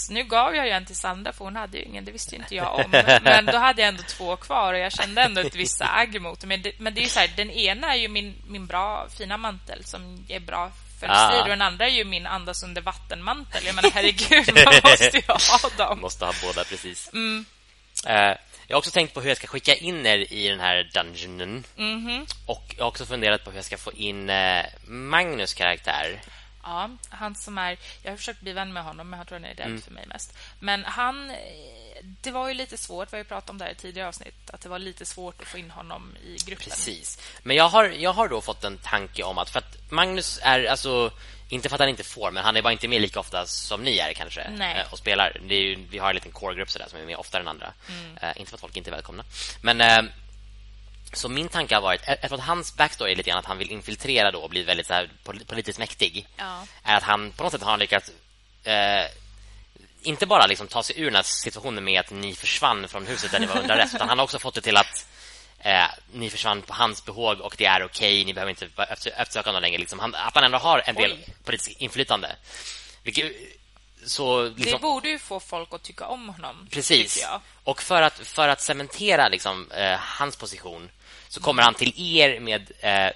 nu gav jag ju en till Sandra, för hon hade ju ingen, det visste inte jag om. Men då hade jag ändå två kvar och jag kände ändå ett visst agg mot. Men det, men det är ju så här, den ena är ju min, min bra, fina mantel som är bra för Ah. strid och den andra är ju min andas under vattenmantel. Jag menar, herregud, man måste ju ha dem. Måste ha båda, precis. Mm. Eh, jag har också tänkt på hur jag ska skicka in er i den här dungeonen. Mhm. Och jag har också funderat på hur jag ska få in eh, Magnus karaktär. Ja, han som är... Jag har försökt bli vän med honom, men jag tror han är rädd Mm. för mig mest. Men han... eh, Det var ju lite svårt, vi har ju pratat om det här i tidigare avsnitt, att det var lite svårt att få in honom i gruppen. Precis. Men jag har, jag har då fått en tanke om att... För att Magnus är alltså... Inte för att han inte får, men han är bara inte med lika ofta som ni är kanske. Nej. eh, Och spelar. Ju, vi har en liten core-grupp sådär som är med oftare än andra. Mm. Eh, inte för att folk inte är välkomna. Men... Eh, så min tanke har varit, eftersom hans backstory är lite grann att han vill infiltrera då och bli väldigt så här, pol- politiskt mäktig. Ja. Är att han på något sätt har lyckats eh, inte bara liksom ta sig ur den här situationen med att ni försvann från huset där ni var under arrest, utan han har också fått det till att eh, ni försvann på hans behåg och det är okej, ni behöver inte eftersöka honom längre. Liksom. Han, att han ändå har en del Oj. politiskt inflytande. Vilket, så, Det liksom, borde ju få folk att tycka om honom, Precis. Och för att, för att cementera liksom, eh, hans position så kommer han till er med eh,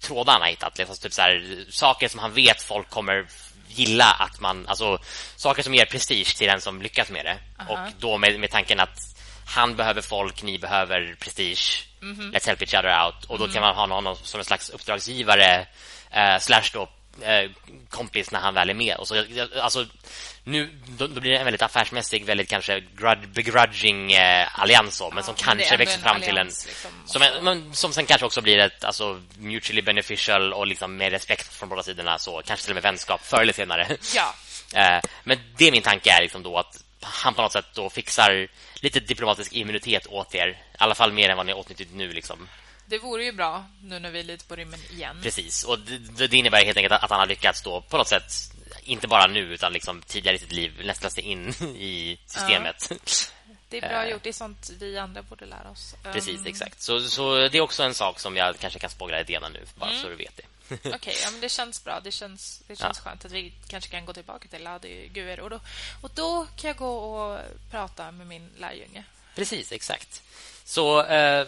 trådar han har hittat. Liksom, typ så här, saker som han vet folk kommer gilla att man... Alltså, saker som ger prestige till den som lyckas med det. Aha. Och då med, med tanken att han behöver folk, ni behöver prestige. Let's help each other out. Och då kan man ha honom som en slags uppdragsgivare eh, slash då kompis när han väl är med. Och så, alltså, nu, då, då blir det en väldigt affärsmässig, väldigt kanske grud, begrudging eh, allians men som men kanske växer fram till en... allians, liksom. Som, en, men, som sen kanske också blir ett alltså, mutually beneficial och liksom med respekt från båda sidorna. Så, kanske till och med vänskap förr eller senare. Ja. Eh, men det är min tanke är liksom då att han på något sätt då fixar lite diplomatisk immunitet åt er. I alla fall mer än vad ni åtnjutit nu. Liksom. Det vore ju bra, nu när vi är lite på rymmen igen. Precis. Och det, det innebär helt enkelt att han har lyckats då på något sätt, inte bara nu utan liksom tidigare i sitt liv, nästla sig in i systemet. Det är bra Eh. gjort, det är sånt vi andra borde lära oss. Precis, Um, exakt. Så, så det är också en sak som jag kanske kan spågra idéerna nu, bara så du vet det. Okej, ja, men det känns bra. Det känns, det känns skönt att vi kanske kan gå tillbaka till Ladiguer. Och då, och då kan jag gå och prata med min lärjunge. Precis, exakt. Så, eh,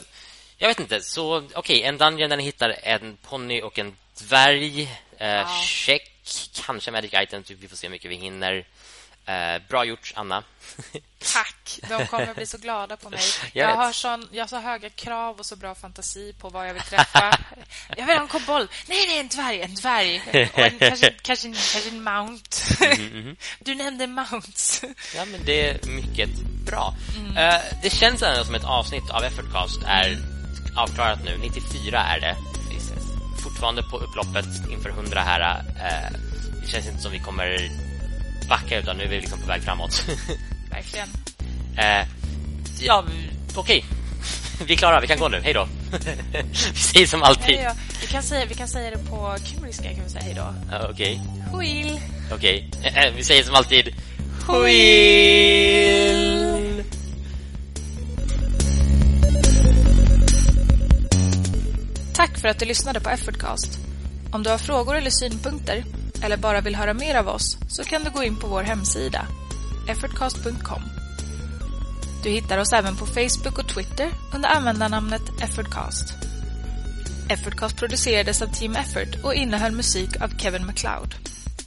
jag vet inte. Så, okej, en dungeon där ni hittar en ponny och en dvärg. Eh, Ja. Check. Kanske magic items. Vi får se hur mycket vi hinner. Eh, bra gjort, Anna. Tack! De kommer bli så glada på mig. Jag Jag, har, sån, jag har så höga krav och så bra fantasi på vad jag vill träffa. Jag vill ha en kobold. Nej, nej, en dvärg. En dvärg. En, kanske, kanske, en- kanske en mount. Mm-hmm, Du nämnde mounts. Ja, men det är mycket bra. Mm. Eh, det känns ändå som ett avsnitt av Effortcast är avklarat nu. 94 är det. Fortfarande på upploppet inför 100 här. Eh, det känns inte som vi kommer backa utan nu är vi liksom på väg framåt. Verkligen. Eh, ja, okej. Vi är klara, vi kan gå nu. Hej då. vi säger som alltid. Ja, ja. Vi, kan säga, vi kan säga det på kimriska kan vi säga hej då. Uh, okej. Okay. Huil. Okej. Okay. vi säger som alltid. Huil. Tack för att du lyssnade på Effortcast. Om du har frågor eller synpunkter eller bara vill höra mer av oss så kan du gå in på vår hemsida effortcast.com. Du hittar oss även på Facebook och Twitter under användarnamnet Effortcast. Effortcast producerades av Team Effort och innehöll musik av Kevin MacLeod.